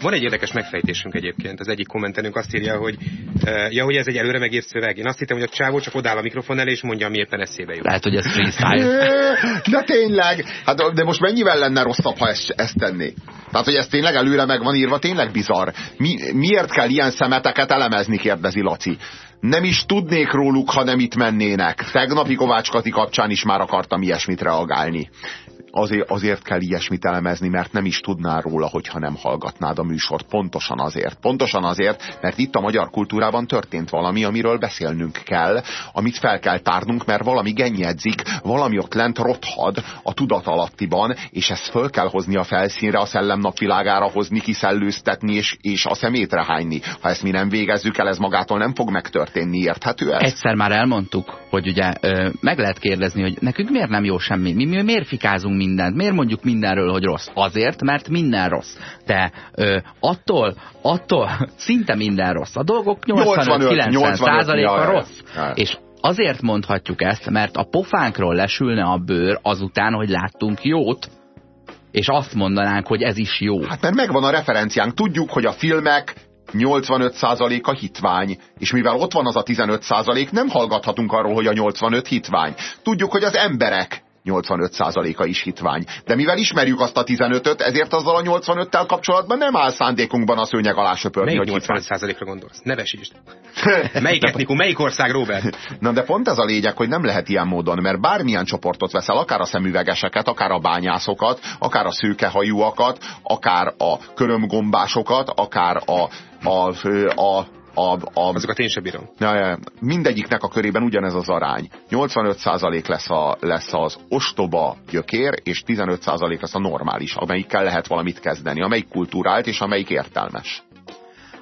Van egy érdekes megfejtésünk egyébként. Az egyik kommentelünk azt írja, hogy uh, ja, hogy ez egy előre megírt szöveg. Én azt hittem, hogy a csávó csak odáll a mikrofon elé, és mondja, ami éppen eszébe jut. Lehet, hogy ez freestyle. De tényleg! Hát, de most mennyivel lenne rosszabb, ha ezt, ezt tenné? Tehát, hogy ez tényleg előre meg van írva, tényleg bizarr. Mi, miért kell ilyen szemeteket elemezni, kérdezi Laci. Nem is tudnék róluk, ha nem itt mennének. Tegnapi Kovács Kati kapcsán is már akartam ilyesmit reagálni. Azért, azért kell ilyesmit elemezni, mert nem is tudnál róla, hogyha nem hallgatnád a műsort. Pontosan azért. Pontosan azért, mert itt a magyar kultúrában történt valami, amiről beszélnünk kell, amit fel kell tárnunk, mert valami gennyedzik, valami ott lent rothad a tudatalattiban, és ezt föl kell hozni a felszínre, a szellem napvilágára hozni, kiszellőztetni, és, és a szemétre hányni. Ha ezt mi nem végezzük el, ez magától nem fog megtörténni, érthető ez? Egyszer már elmondtuk, hogy ugye ö, meg lehet kérdezni, hogy nekünk miért nem jó semmi, mi, mi miért fikázunk mindent, miért mondjuk mindenről, hogy rossz. Azért, mert minden rossz. De ö, attól, attól szinte minden rossz. A dolgok 85-90 85, százaléka rossz. Ja. És azért mondhatjuk ezt, mert a pofánkról lesülne a bőr azután, hogy láttunk jót, és azt mondanánk, hogy ez is jó. Hát mert megvan a referenciánk. Tudjuk, hogy a filmek 85%-a hitvány, és mivel ott van az a 15%, nem hallgathatunk arról, hogy a 85 hitvány. Tudjuk, hogy az emberek 85%-a is hitvány. De mivel ismerjük azt a 15-öt, ezért azzal a 85-tel kapcsolatban nem áll szándékunkban a szőnyeg alá söpörni, Melyik hogy hitvány. 85%-ra gondolsz? Nevesítsd. Melyik etnikum, melyik ország, Robert? Na de pont ez a lényeg, hogy nem lehet ilyen módon, mert bármilyen csoportot veszel, akár a szemüvegeseket, akár a bányászokat, akár a szőkehajúakat, akár a körömgombásokat, akár a, a, a, a, a, Azokat én sem bírom. Mindegyiknek a körében ugyanez az arány. 85% lesz, a, lesz az ostoba gyökér, és 15% lesz a normális, amelyikkel lehet valamit kezdeni, amelyik kultúrált és amelyik értelmes.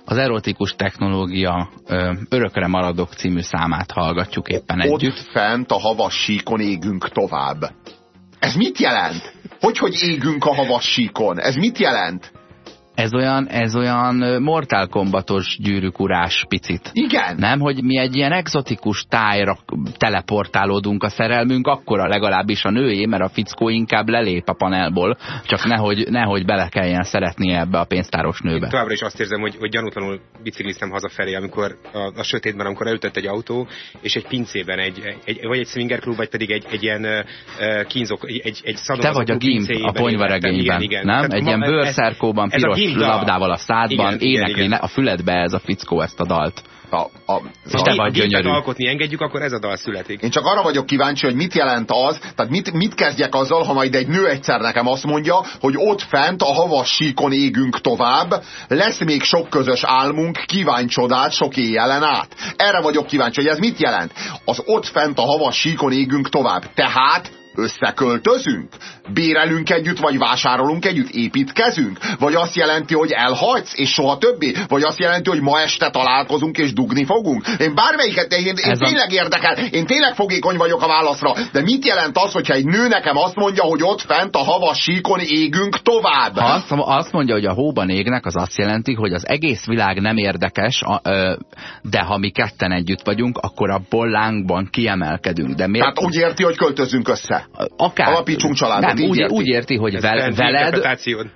Az erotikus technológia ö, örökre maradok című számát hallgatjuk éppen együtt. Ott fent a havas síkon égünk tovább. Ez mit jelent? Hogy, hogy égünk a havas síkon? Ez mit jelent? Ez olyan, ez olyan Mortal Kombatos gyűrűkurás picit. Igen. Nem, hogy mi egy ilyen exotikus tájra teleportálódunk a szerelmünk, akkora legalábbis a nőé, mert a fickó inkább lelép a panelból, csak nehogy, nehogy bele kelljen szeretnie ebbe a pénztáros nőbe. Továbbra is azt érzem, hogy, hogy gyanútlanul bicikliztem hazafelé, amikor a, a sötétben, amikor elütött egy autó, és egy pincében, egy, egy, vagy egy swinger klub, vagy pedig egy, egy ilyen uh, kínzok, egy, egy, egy Te vagy a gimp a ponyvaregényben, nem? Egy ilyen bőrszerkóban, piros labdával a szádban, Igen, igen, énekli igen. a füledbe ez a fickó ezt a dalt. A, a, És te vagy gyönyörű. alkotni engedjük, akkor ez a dal születik. Én csak arra vagyok kíváncsi, hogy mit jelent az, tehát mit, mit kezdjek azzal, ha majd egy nő egyszer nekem azt mondja, hogy ott fent a havas síkon égünk tovább, lesz még sok közös álmunk, kívánj csodát sok éjjelen át. Erre vagyok kíváncsi, hogy ez mit jelent. Az ott fent a havas síkon égünk tovább. Tehát összeköltözünk? Bérelünk együtt, vagy vásárolunk együtt? Építkezünk? Vagy azt jelenti, hogy elhagysz, és soha többé? Vagy azt jelenti, hogy ma este találkozunk, és dugni fogunk? Én bármelyiket, én, én Ez a- tényleg érdekel, én tényleg fogékony vagyok a válaszra, de mit jelent az, hogyha egy nő nekem azt mondja, hogy ott fent a havas síkon égünk tovább? Ha azt, azt mondja, hogy a hóban égnek, az azt jelenti, hogy az egész világ nem érdekes, de ha mi ketten együtt vagyunk, akkor abból lángban kiemelkedünk. De miért? Tehát úgy érti, hogy költözünk össze. Akár, alapítsunk családot, Nem, így úgy, érti? úgy érti, hogy vel, veled,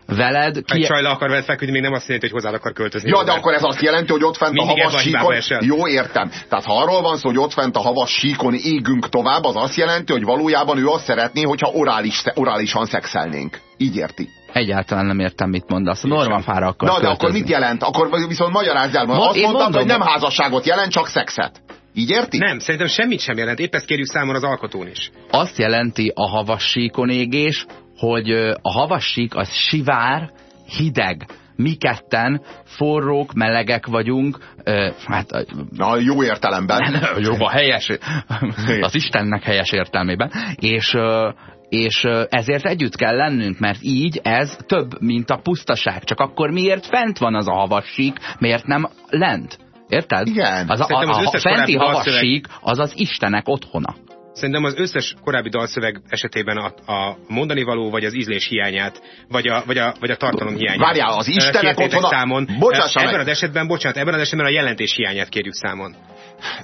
veled Ha egy ki, csaj le akar veled feküdni, még nem azt jelenti, hogy hozzád akar költözni. Ja, de akkor ez azt jelenti, hogy ott fent Mindig a havas síkon... Jó, értem. Tehát ha arról van szó, hogy ott fent a havas síkon égünk tovább, az azt jelenti, hogy valójában ő azt szeretné, hogyha orális, orálisan szexelnénk. Így érti. egyáltalán nem értem, mit mondasz. Norman fára akar Na, de akkor költözni. mit jelent? Akkor viszont magyarázd el. Ma- azt mondtad, mondom, hogy nem házasságot jelent, csak szexet. Így érti? Nem, szerintem semmit sem jelent. Épp ezt kérjük számon az alkotón is. Azt jelenti a havas síkon égés, hogy a havas sík az sivár, hideg, mi ketten forrók, melegek vagyunk, ö, hát Na, jó értelemben. jó, a helyes, az Istennek helyes értelmében, és, és ezért együtt kell lennünk, mert így ez több, mint a pusztaság. Csak akkor miért fent van az a havassík, miért nem lent? Érted? Igen. Az a, a, a, fenti korábbi havassík az az Istenek otthona. Szerintem az összes korábbi dalszöveg esetében a, a mondani való, vagy az ízlés hiányát, vagy a, vagy a, vagy a tartalom hiányát. Várjál, az Istenek otthona- Számon. Ebben meg. az esetben, bocsánat, ebben az esetben a jelentés hiányát kérjük számon.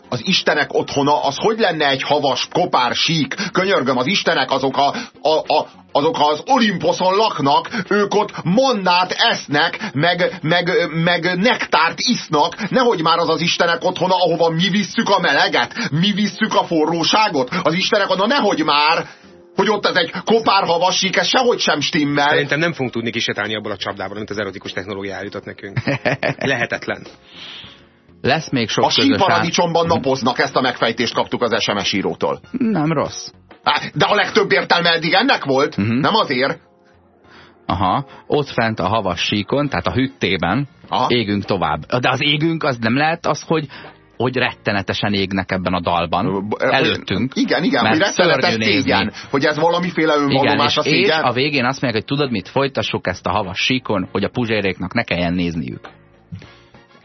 Az Istenek otthona, az hogy lenne egy havas, kopár, sík? Könyörgöm, az Istenek azok, a, a, a, azok az Olimposzon laknak, ők ott mannát esznek, meg, meg, meg nektárt isznak, nehogy már az az Istenek otthona, ahova mi visszük a meleget, mi visszük a forróságot. Az Istenek otthona, nehogy már, hogy ott ez egy kopár havas sík, ez sehogy sem stimmel. Szerintem nem fogunk tudni kisetálni abból a csapdából, amit az erotikus technológia állított nekünk. Lehetetlen. Lesz még sok A ám- síparadicsomban napoznak, ezt a megfejtést kaptuk az SMS írótól. Nem rossz. Há, De a legtöbb értelme eddig ennek volt, Mhm. nem azért. Aha, ott fent a havas síkon, tehát a hüttében Aha. égünk tovább. De az égünk az nem lehet az, hogy hogy rettenetesen égnek ebben a dalban. Előttünk. Igen, igen, mert hogy rettenetes szégyen, hogy ez valamiféle önvallomás és, a és szégyen. a végén azt mondják, hogy tudod mit, folytassuk ezt a havas síkon, hogy a puzséréknak ne kelljen nézniük.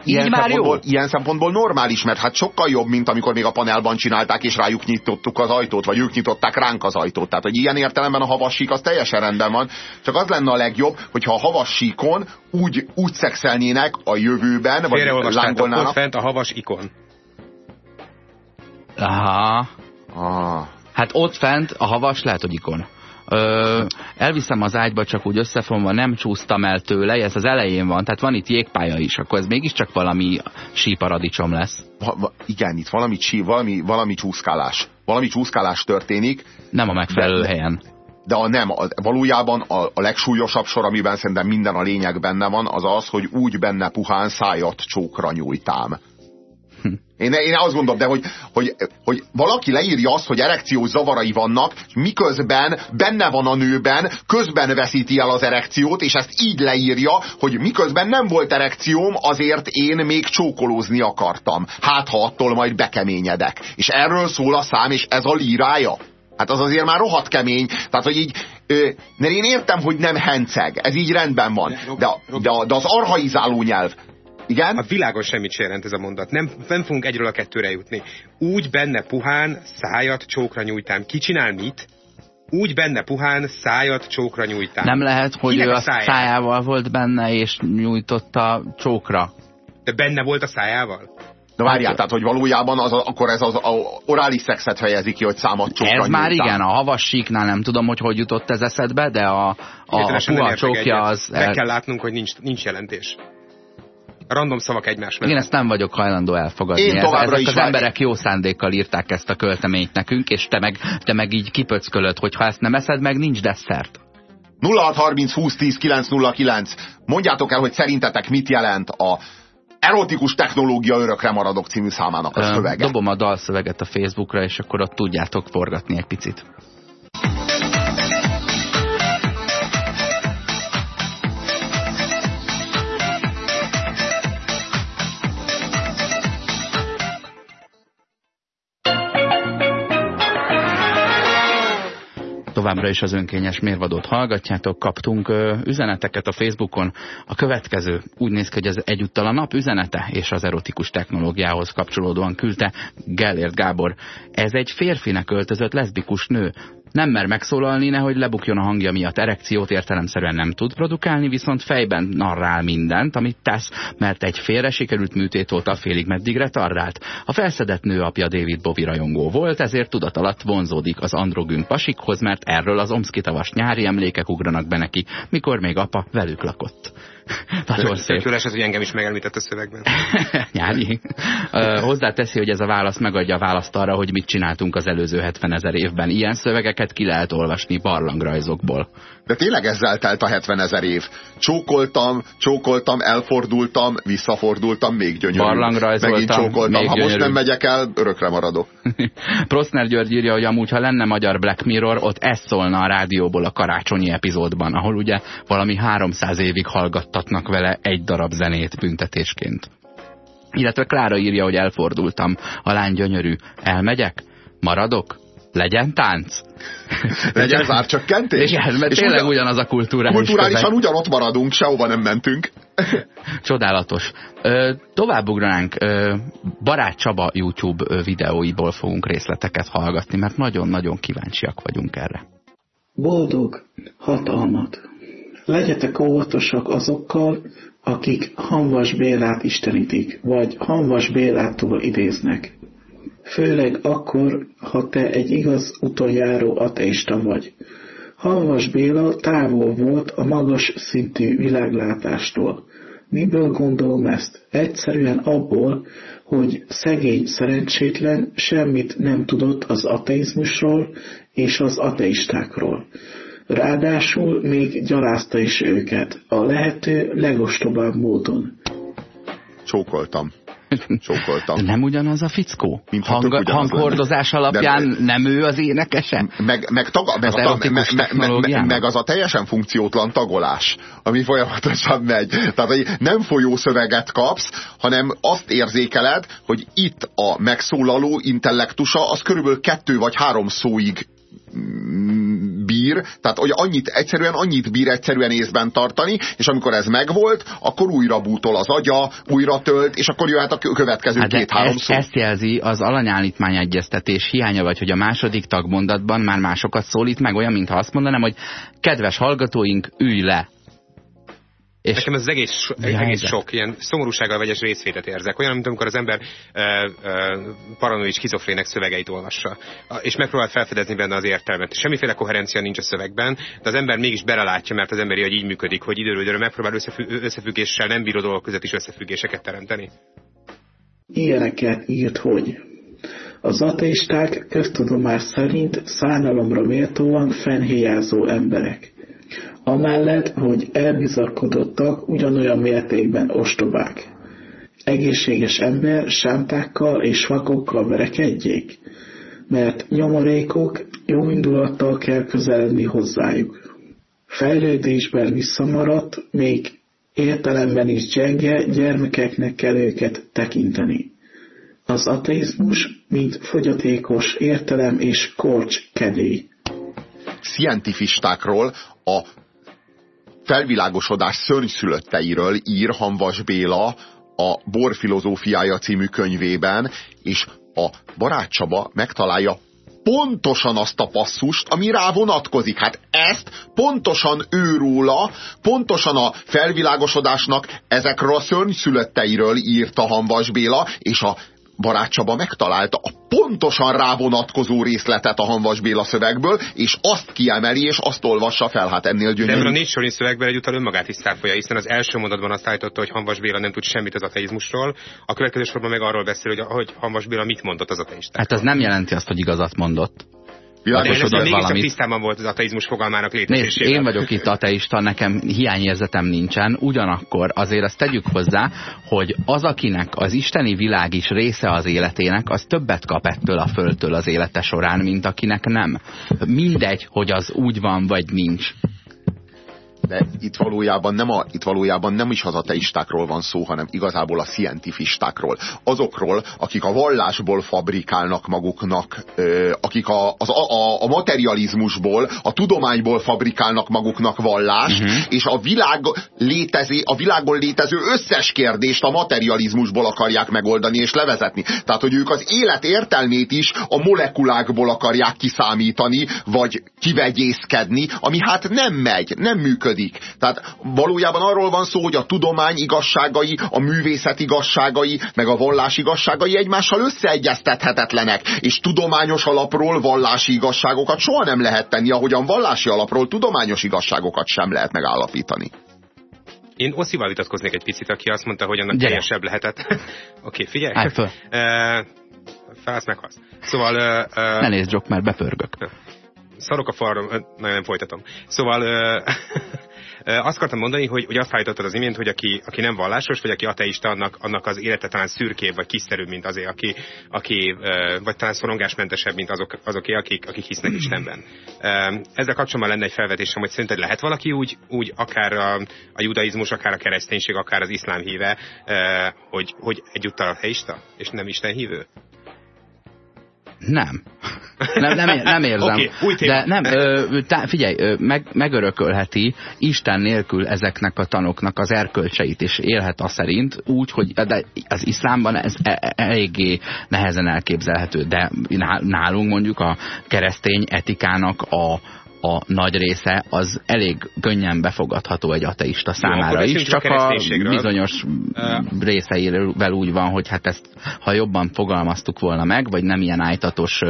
Ilyen Így már jó. szempontból, ilyen szempontból normális, mert hát sokkal jobb, mint amikor még a panelban csinálták, és rájuk nyitottuk az ajtót, vagy ők nyitották ránk az ajtót. Tehát, hogy ilyen értelemben a havassík az teljesen rendben van. Csak az lenne a legjobb, hogyha a havassíkon úgy, úgy szexelnének a jövőben, vagy Félreolvastátok, ott lángolnának. fent a havas ikon. Aha. Ah. Hát ott fent a havas lehet, hogy ikon. Ö, elviszem az ágyba, csak úgy összefonva, nem csúsztam el tőle, ez az elején van, tehát van itt jégpálya is, akkor ez mégiscsak valami síparadicsom lesz. Va, va, igen, itt valami, csí, valami, valami csúszkálás. Valami csúszkálás történik, Nem a megfelelő De- helyen. de a nem, a, valójában a, a legsúlyosabb sor, amiben szerintem minden a lényeg benne van, az az, hogy úgy benne puhán szájat csókra nyújtám. Én, én azt gondolom, de hogy, hogy, hogy valaki leírja azt, hogy erekciós zavarai vannak, miközben benne van a nőben, közben veszíti el az erekciót, és ezt így leírja, hogy miközben nem volt erekcióm, azért én még csókolózni akartam. Hát, ha attól majd bekeményedek. És erről szól a szám, és ez a lírája. Hát az azért már rohadt kemény. Tehát, hogy így, mert én értem, hogy nem henceg. Ez így rendben van. De, de, de az arhaizáló nyelv. Igen? A világon semmit se jelent ez a mondat. Nem, nem fogunk egyről a kettőre jutni. Úgy benne puhán szájat csókra nyújtám. Ki csinál mit? Úgy benne puhán szájat csókra nyújtám. Nem lehet, hogy Kinek ő a száját? szájával volt benne, és nyújtotta csókra. De benne volt a szájával? Na várjál, tehát, hogy valójában az, a- akkor ez az a orális szexet fejezi ki, hogy számat csókra Ez már nyújtám. igen, a havas síknál nem tudom, hogy hogy jutott ez eszedbe, de a, a, a Értelesen puha csókja egyet. az... Meg kell látnunk, hogy nincs, nincs jelentés. Random szavak egymás mellett. Én ezt nem vagyok hajlandó elfogadni. Én Ez- továbbra Ezek is az emberek jó szándékkal írták ezt a költeményt nekünk, és te meg, te meg így kipöckölöd, hogy ha ezt nem eszed meg, nincs desszert. 0630 20 10 909. Mondjátok el, hogy szerintetek mit jelent a erotikus technológia örökre maradok című számának a szövege. Dobom a dalszöveget a Facebookra, és akkor ott tudjátok forgatni egy picit. Továbbra is az önkényes mérvadót hallgatjátok, kaptunk ö, üzeneteket a Facebookon. A következő úgy néz ki, hogy ez egyúttal a nap üzenete és az erotikus technológiához kapcsolódóan küldte Gellért Gábor. Ez egy férfinek öltözött leszbikus nő. Nem mer megszólalni, nehogy lebukjon a hangja miatt. Erekciót értelemszerűen nem tud produkálni, viszont fejben narrál mindent, amit tesz, mert egy félre sikerült műtét óta félig meddig retardált. A felszedett nő apja David Bowie rajongó volt, ezért tudat alatt vonzódik az androgyn pasikhoz, mert erről az omszkitavas nyári emlékek ugranak be neki, mikor még apa velük lakott. Nagyon szép. Tőle esett, hogy engem is megemlített a szövegben. Nyári. Hozzáteszi, hogy ez a válasz megadja a választ arra, hogy mit csináltunk az előző 70 ezer évben. Ilyen szövegeket ki lehet olvasni barlangrajzokból. De tényleg ezzel telt a 70 ezer év. Csókoltam, csókoltam, elfordultam, visszafordultam, még gyönyörű. Barlangrajzoltam, Megint csókoltam. még Ha most gyönyörű. nem megyek el, örökre maradok. Proszner György írja, hogy amúgy, ha lenne magyar Black Mirror, ott ez szólna a rádióból a karácsonyi epizódban, ahol ugye valami 300 évig hallgatta hallgathatnak vele egy darab zenét büntetésként. Illetve Klára írja, hogy elfordultam. A lány gyönyörű. Elmegyek? Maradok? Legyen tánc? Legyen zárcsökkentés? Igen, mert És tényleg ugyan- ugyanaz a kulturális Kulturálisan ugyanott maradunk, sehova nem mentünk. Csodálatos. Ö, továbbugranánk, ö, Barát Csaba YouTube videóiból fogunk részleteket hallgatni, mert nagyon-nagyon kíváncsiak vagyunk erre. Boldog hatalmat. Legyetek óvatosak azokkal, akik Hanvas Bélát istenítik, vagy Hanvas Bélától idéznek. Főleg akkor, ha te egy igaz utoljáró ateista vagy. Hanvas Béla távol volt a magas szintű világlátástól. Miből gondolom ezt? Egyszerűen abból, hogy szegény szerencsétlen semmit nem tudott az ateizmusról és az ateistákról. Ráadásul még gyalázta is őket a lehető legostobább módon. Csókoltam. Csókoltam. Nem ugyanaz a fickó? Mintha Hang, hanghordozás alapján De- nem ő az énekese? Meg, meg, taga, meg, Az a, meg, meg, meg, meg, az a teljesen funkciótlan tagolás, ami folyamatosan megy. Tehát hogy nem folyó szöveget kapsz, hanem azt érzékeled, hogy itt a megszólaló intellektusa az körülbelül kettő vagy három szóig bír, tehát hogy annyit, egyszerűen annyit bír egyszerűen észben tartani, és amikor ez megvolt, akkor újra bútol az agya, újra tölt, és akkor jöhet a kö- következő Hát két-három ezt, szó. ezt jelzi az alanyállítmány egyeztetés hiánya, vagy hogy a második tagmondatban már másokat szólít meg, olyan, mintha azt mondanám, hogy kedves hallgatóink, ülj le. És Nekem ez az egész, so, egész sok, ilyen szomorúsággal vegyes részvétet érzek. Olyan, mint amikor az ember e, e, paranoid skizofrének szövegeit olvassa, és megpróbál felfedezni benne az értelmet. Semmiféle koherencia nincs a szövegben, de az ember mégis belelátja, mert az emberi agy így működik, hogy időről időre megpróbál összefü összefüggéssel nem bíró dolgok között is összefüggéseket teremteni. Ilyeneket írt, hogy az ateisták köztudomás szerint szánalomra méltóan fennhéjázó emberek. Amellett, hogy elbizakodottak, ugyanolyan mértékben ostobák. Egészséges ember sántákkal és vakokkal verekedjék, mert nyomorékok jó indulattal kell közeledni hozzájuk. Fejlődésben visszamaradt, még értelemben is gyenge gyermekeknek kell őket tekinteni. Az ateizmus, mint fogyatékos értelem és korcs kedély. szientifistákról, a felvilágosodás szörnyszülötteiről ír Hanvas Béla a Bor filozófiája című könyvében, és a Barát Csaba megtalálja pontosan azt a passzust, ami rá vonatkozik. Hát ezt pontosan őróla, pontosan a felvilágosodásnak ezekről a szörnyszülötteiről írta Hanvas Béla, és a Barát megtalálta a pontosan rávonatkozó részletet a Hanvas Béla szövegből, és azt kiemeli, és azt olvassa fel. Hát ennél De ebben a gyönyörű. négy sorin szövegben egyúttal önmagát is szárfolja, hiszen az első mondatban azt állította, hogy Hanvas Béla nem tud semmit az ateizmusról, a következő sorban meg arról beszél, hogy, hogy Hanvas Béla mit mondott az ateistákról. hát az nem jelenti azt, hogy igazat mondott. De Világos, Világosodott mégiscsak valamit. tisztában volt az ateizmus fogalmának létezésével. én vagyok itt ateista, nekem hiányérzetem nincsen, ugyanakkor azért azt tegyük hozzá, hogy az, akinek az isteni világ is része az életének, az többet kap ettől a földtől az élete során, mint akinek nem. Mindegy, hogy az úgy van, vagy nincs. De itt valójában, nem a, itt valójában nem is az ateistákról van szó, hanem igazából a szientifistákról. Azokról, akik a vallásból fabrikálnak maguknak, ö, akik a, az, a, a materializmusból, a tudományból fabrikálnak maguknak vallást, uh-huh. és a, világ létezé, a világon létező összes kérdést a materializmusból akarják megoldani és levezetni. Tehát, hogy ők az élet értelmét is a molekulákból akarják kiszámítani, vagy kivegyészkedni, ami hát nem megy, nem működik. Tehát valójában arról van szó, hogy a tudomány igazságai, a művészet igazságai, meg a vallás igazságai egymással összeegyeztethetetlenek, és tudományos alapról vallási igazságokat soha nem lehet tenni, ahogyan vallási alapról tudományos igazságokat sem lehet megállapítani. Én Oszival vitatkoznék egy picit, aki azt mondta, hogy annak Gyere. teljesebb lehetett. Oké, okay, figyelj. Állj föl. Uh, Felsz meghalsz. Szóval... Uh, Ne nézd, Jock, mert bepörgök. Szarok a falra, ö, na nem folytatom. Szóval Azt akartam mondani, hogy, hogy azt állítottad az imént, hogy aki, aki nem vallásos, vagy aki ateista, annak, annak az élete talán szürkébb, vagy kiszerűbb, mint azért, aki, aki vagy talán szorongásmentesebb, mint azok, azoké, akik, akik hisznek Istenben. Ezzel kapcsolatban lenne egy felvetésem, hogy szerinted lehet valaki úgy, úgy akár a, a judaizmus, akár a kereszténység, akár az iszlám híve, hogy, hogy egyúttal ateista, és nem Isten hívő? Nem. Nem, nem, nem érzem. Új téma. De nem, ö, tá, figyelj, ö, meg, megörökölheti Isten nélkül ezeknek a tanoknak az erkölcseit, és élhet a szerint úgy, hogy de az iszlámban ez e- e- eléggé nehezen elképzelhető, de ná- nálunk mondjuk a keresztény etikának a a nagy része az elég könnyen befogadható egy ateista számára akkor is, csak a bizonyos részeivel úgy van, hogy hát ezt ha jobban fogalmaztuk volna meg, vagy nem ilyen ájtatos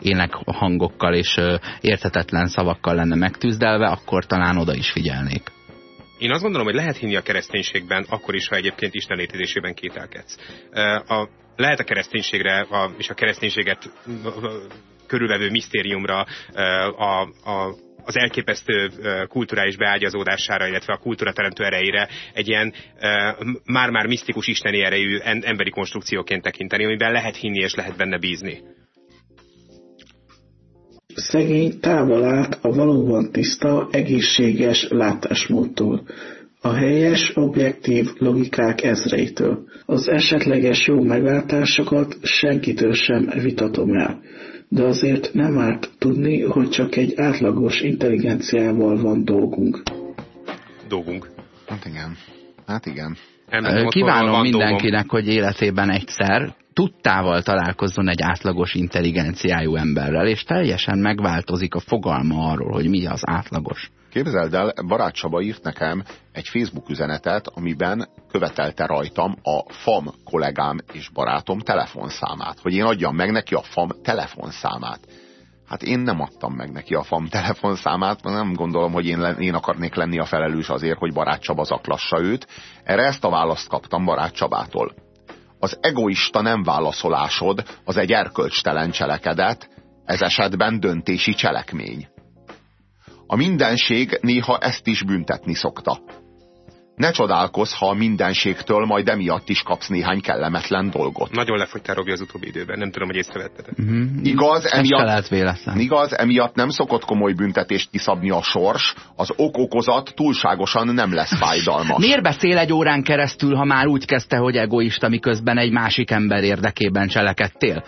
énekhangokkal és érthetetlen szavakkal lenne megtűzdelve, akkor talán oda is figyelnék. Én azt gondolom, hogy lehet hinni a kereszténységben, akkor is, ha egyébként Isten létezésében kételkedsz. A, lehet a kereszténységre a, és a kereszténységet körülvevő misztériumra, a, a, az elképesztő kulturális beágyazódására, illetve a kultúra teremtő erejére egy ilyen már-már misztikus isteni erejű emberi konstrukcióként tekinteni, amiben lehet hinni és lehet benne bízni. Szegény távol állt a valóban tiszta, egészséges látásmódtól, a helyes, objektív logikák ezreitől. Az esetleges jó meglátásokat senkitől sem vitatom el, de azért nem árt tudni, hogy csak egy átlagos intelligenciával van dolgunk. Dolgunk. Hát igen. Hát igen. Otthonról, Kívánom mindenkinek, hogy életében egyszer tudtával találkozzon egy átlagos intelligenciájú emberrel, és teljesen megváltozik a fogalma arról, hogy mi az átlagos. Képzeld el, Barát Csaba írt nekem egy Facebook üzenetet, amiben követelte rajtam a FAM kollégám és barátom telefonszámát, hogy én adjam meg neki a FAM telefonszámát. Hát én nem adtam meg neki a FAM telefonszámát, mert nem gondolom, hogy én, én akarnék lenni a felelős azért, hogy Barát Csaba zaklassa őt. Erre ezt a választ kaptam Barát Csabától. Az egoista nem válaszolásod az egy erkölcstelen cselekedet, ez esetben döntési cselekmény. A mindenség néha ezt is büntetni szokta. Ne csodálkozz, ha a mindenségtől majd emiatt is kapsz néhány kellemetlen dolgot. Nagyon lefogytál Robi az utóbbi időben, nem tudom, hogy észrevetted. Uh-huh. Igaz, Ez se emiatt, igaz, emiatt nem szokott komoly büntetést kiszabni a sors, az ok-okozat túlságosan nem lesz fájdalmas. Miért beszél egy órán keresztül, ha már úgy kezdte, hogy egoista, miközben egy másik ember érdekében cselekedtél?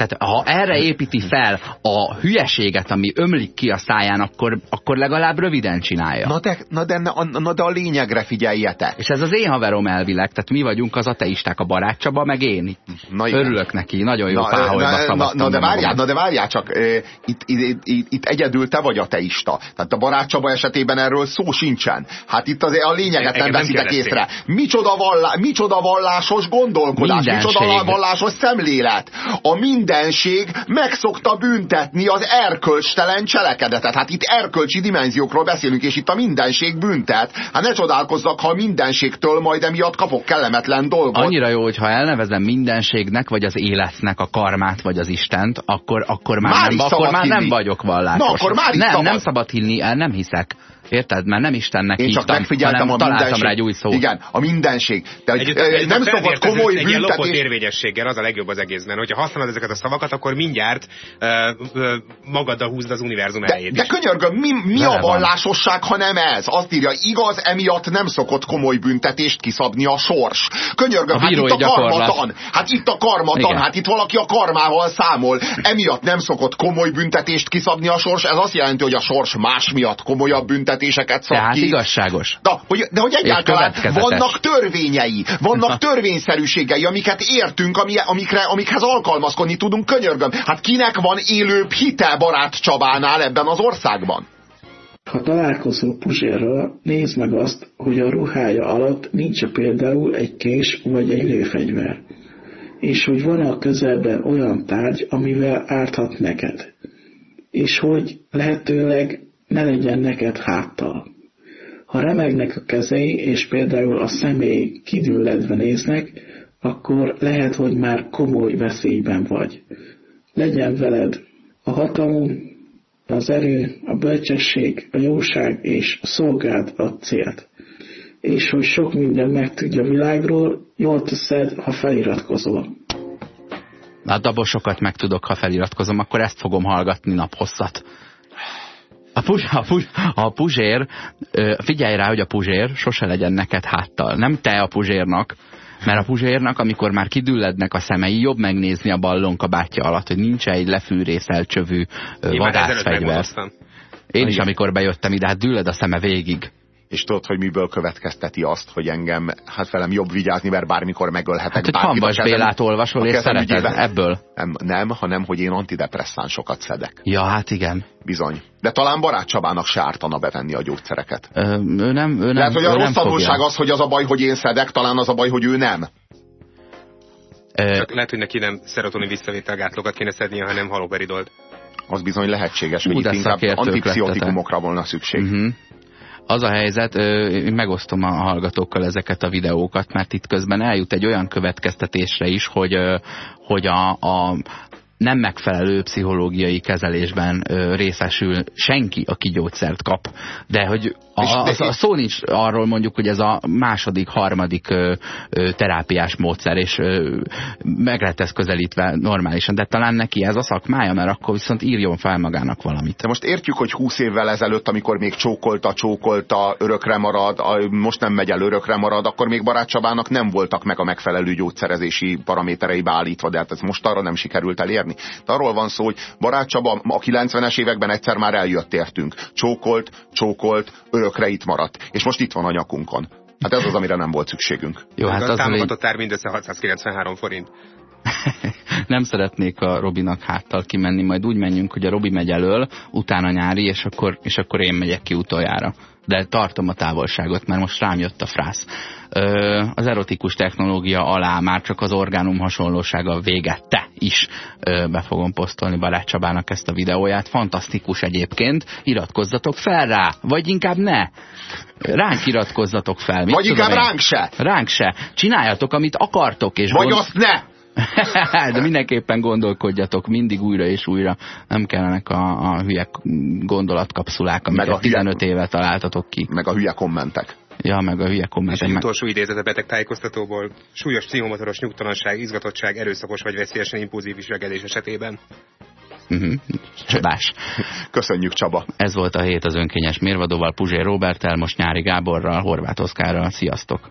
Tehát ha erre építi fel a hülyeséget, ami ömlik ki a száján, akkor, akkor legalább röviden csinálja. Na de, na, de, na, na de a lényegre figyeljetek. És ez az én haverom elvileg, tehát mi vagyunk az ateisták, a barátcsaba, meg én. Na igen. Örülök neki, nagyon jó Na, páholyba na, na, na, de várjál, na de várjál csak, itt, itt, itt, itt egyedül te vagy ateista. Tehát a Barát Csaba esetében erről szó sincsen. Hát itt azért a lényeget nem veszitek észre. Micsoda, vallá, micsoda vallásos gondolkodás, Mindenség. micsoda vallásos szemlélet. A mindenség meg szokta büntetni az erkölcstelen cselekedetet. Hát itt erkölcsi dimenziókról beszélünk, és itt a mindenség büntet. Hát ne csodálkozzak, ha a mindenségtől majd emiatt kapok kellemetlen dolgot. Annyira jó, hogy ha elnevezem mindenségnek, vagy az életnek a karmát, vagy az Istent, akkor, akkor már, Már nem, akkor már nem vagyok vallásos. Na, akkor már nem, szabad. nem szabad hinni, el nem hiszek. Érted? Mert nem Istennek Én csak hívtam, megfigyeltem hanem a találtam mindenség. rá egy új szót. Igen, a mindenség. De ö, együtt nem szokott komoly egy büntetés. érvényességgel, az a legjobb az egészben. Hogyha használod ezeket a szavakat, akkor mindjárt uh, uh, magaddal húzd az univerzum De, elejét de is. könyörgöm, mi, mi a vallásosság, ha nem ez? Azt írja, igaz, emiatt nem szokott komoly büntetést kiszabni a sors. Könyörgöm, A hát itt a gyakorlat. karmatan. Hát itt a karmatan, Igen. hát itt valaki a karmával számol. Emiatt nem szokott komoly büntetést kiszabni a sors. Ez azt jelenti, hogy a sors más miatt komolyabb büntetéseket szab Tehát ki. igazságos. De hogy, de hogy egyáltalán vannak törvényei, vannak törvényszerűségei, amiket értünk, ami, amikre, amikhez alkalmazkodni tudunk, könyörgöm. Hát kinek van élőbb hite barát Csabánál ebben az országban? Ha találkozol Puzsérral, nézd meg azt, hogy a ruhája alatt nincs például egy kés vagy egy lőfegyver, és hogy van a közelben olyan tárgy, amivel árthat neked, és hogy lehetőleg ne legyen neked háttal. Ha remegnek a kezei, és például a személy kidülledve néznek, akkor lehet, hogy már komoly veszélyben vagy. Legyen veled a hatalom, az erő, a bölcsesség, a jóság és a szolgád a célt. És hogy sok minden megtudj a világról, jól teszed, ha feliratkozol. Hát abból sokat megtudok, ha feliratkozom, akkor ezt fogom hallgatni naphosszat. A, puzs, a, puzs, a puzsér, figyelj rá, hogy a puzsér sose legyen neked háttal. Nem te a puzsérnak, mert a puzsérnak, amikor már kidüllednek a szemei, jobb megnézni a ballonka bátja alatt, hogy nincs -e egy lefűrészelt csövű Én vadászfegyver. megmondoztam. Én is, amikor bejöttem ide, hát dülled a szeme végig. És tudod, hogy miből következteti azt, hogy engem, hát velem jobb vigyázni, mert bármikor megölhetek Hát, hogy bárkit. kezem- Bélát olvasol és szereted ügyében. ebből. Nem, nem, hanem hogy én antidepresszánsokat szedek. Ja, hát igen. Bizony. De talán Barát Csabának se ártana bevenni a gyógyszereket. Ö, ő nem, ő nem, Lehet, hogy a rossz tanulság az, hogy az a baj, hogy én szedek, talán az a baj, hogy ő nem. Csak lehet, hogy neki nem szerotonin visszavételgátlokat kéne szednie, hanem haloperidolt. Az bizony lehetséges, Ú, hogy itt inkább antipszichotikumokra volna szükség. Uh-huh. Az a helyzet, én megosztom a hallgatókkal ezeket a videókat, mert itt közben eljut egy olyan következtetésre is, hogy, hogy a, a nem megfelelő pszichológiai kezelésben részesül senki, aki gyógyszert kap. De hogy a, a, a szó nincs arról mondjuk, hogy ez a második, harmadik ö, ö, terápiás módszer, és ö, meg lehet ezt közelítve normálisan, de talán neki ez a szakmája, mert akkor viszont írjon fel magának valamit. De most értjük, hogy 20 évvel ezelőtt, amikor még csókolta, csókolta, örökre marad, a- most nem megy el örökre marad, akkor még Barát Csabának nem voltak meg a megfelelő gyógyszerezési paraméterei beállítva, de hát ez most arra nem sikerült elérni. De arról van szó, hogy Barát Csaba a 90-es években egyszer már eljött értünk. Csókolt, csókolt, örökre itt maradt. És most itt van a nyakunkon. Hát ez az, amire nem volt szükségünk. Jó, hát az támogatott ár mindössze 693 forint. nem szeretnék a Robinak háttal kimenni, majd úgy menjünk, hogy a Robi megy elől, utána nyári, és akkor, és akkor én megyek ki utoljára. De tartom a távolságot, mert most rám jött a frász. Ö, az erotikus technológia alá már csak az orgánum hasonlósága végette is ö, be fogom posztolni Barát Csabának ezt a videóját. Fantasztikus egyébként, iratkozzatok fel rá, vagy inkább ne. Ránk iratkozzatok fel. mit Vagy inkább én. ránk se. Ránk se. Csináljatok, amit akartok. És Vagy gond- azt ne! De mindenképpen gondolkodjatok mindig újra és újra. Nem kellenek a, a hülye gondolatkapszulák, amiket Meg a hülye- 15 éve találtatok ki. Meg a hülye kommentek. Ja, meg a hülye És kommentek. egy Meg... utolsó idézet a beteg tájékoztatóból. Súlyos pszichomotoros nyugtalanság, izgatottság, erőszakos vagy veszélyesen impulzív viselkedés esetében. Uh-huh. Csodás. Köszönjük, Csaba. Ez volt a hét az önkényes mérvadóval, Puzsér Robertel, most Nyári Gáborral, Horváth Oszkárral. Sziasztok!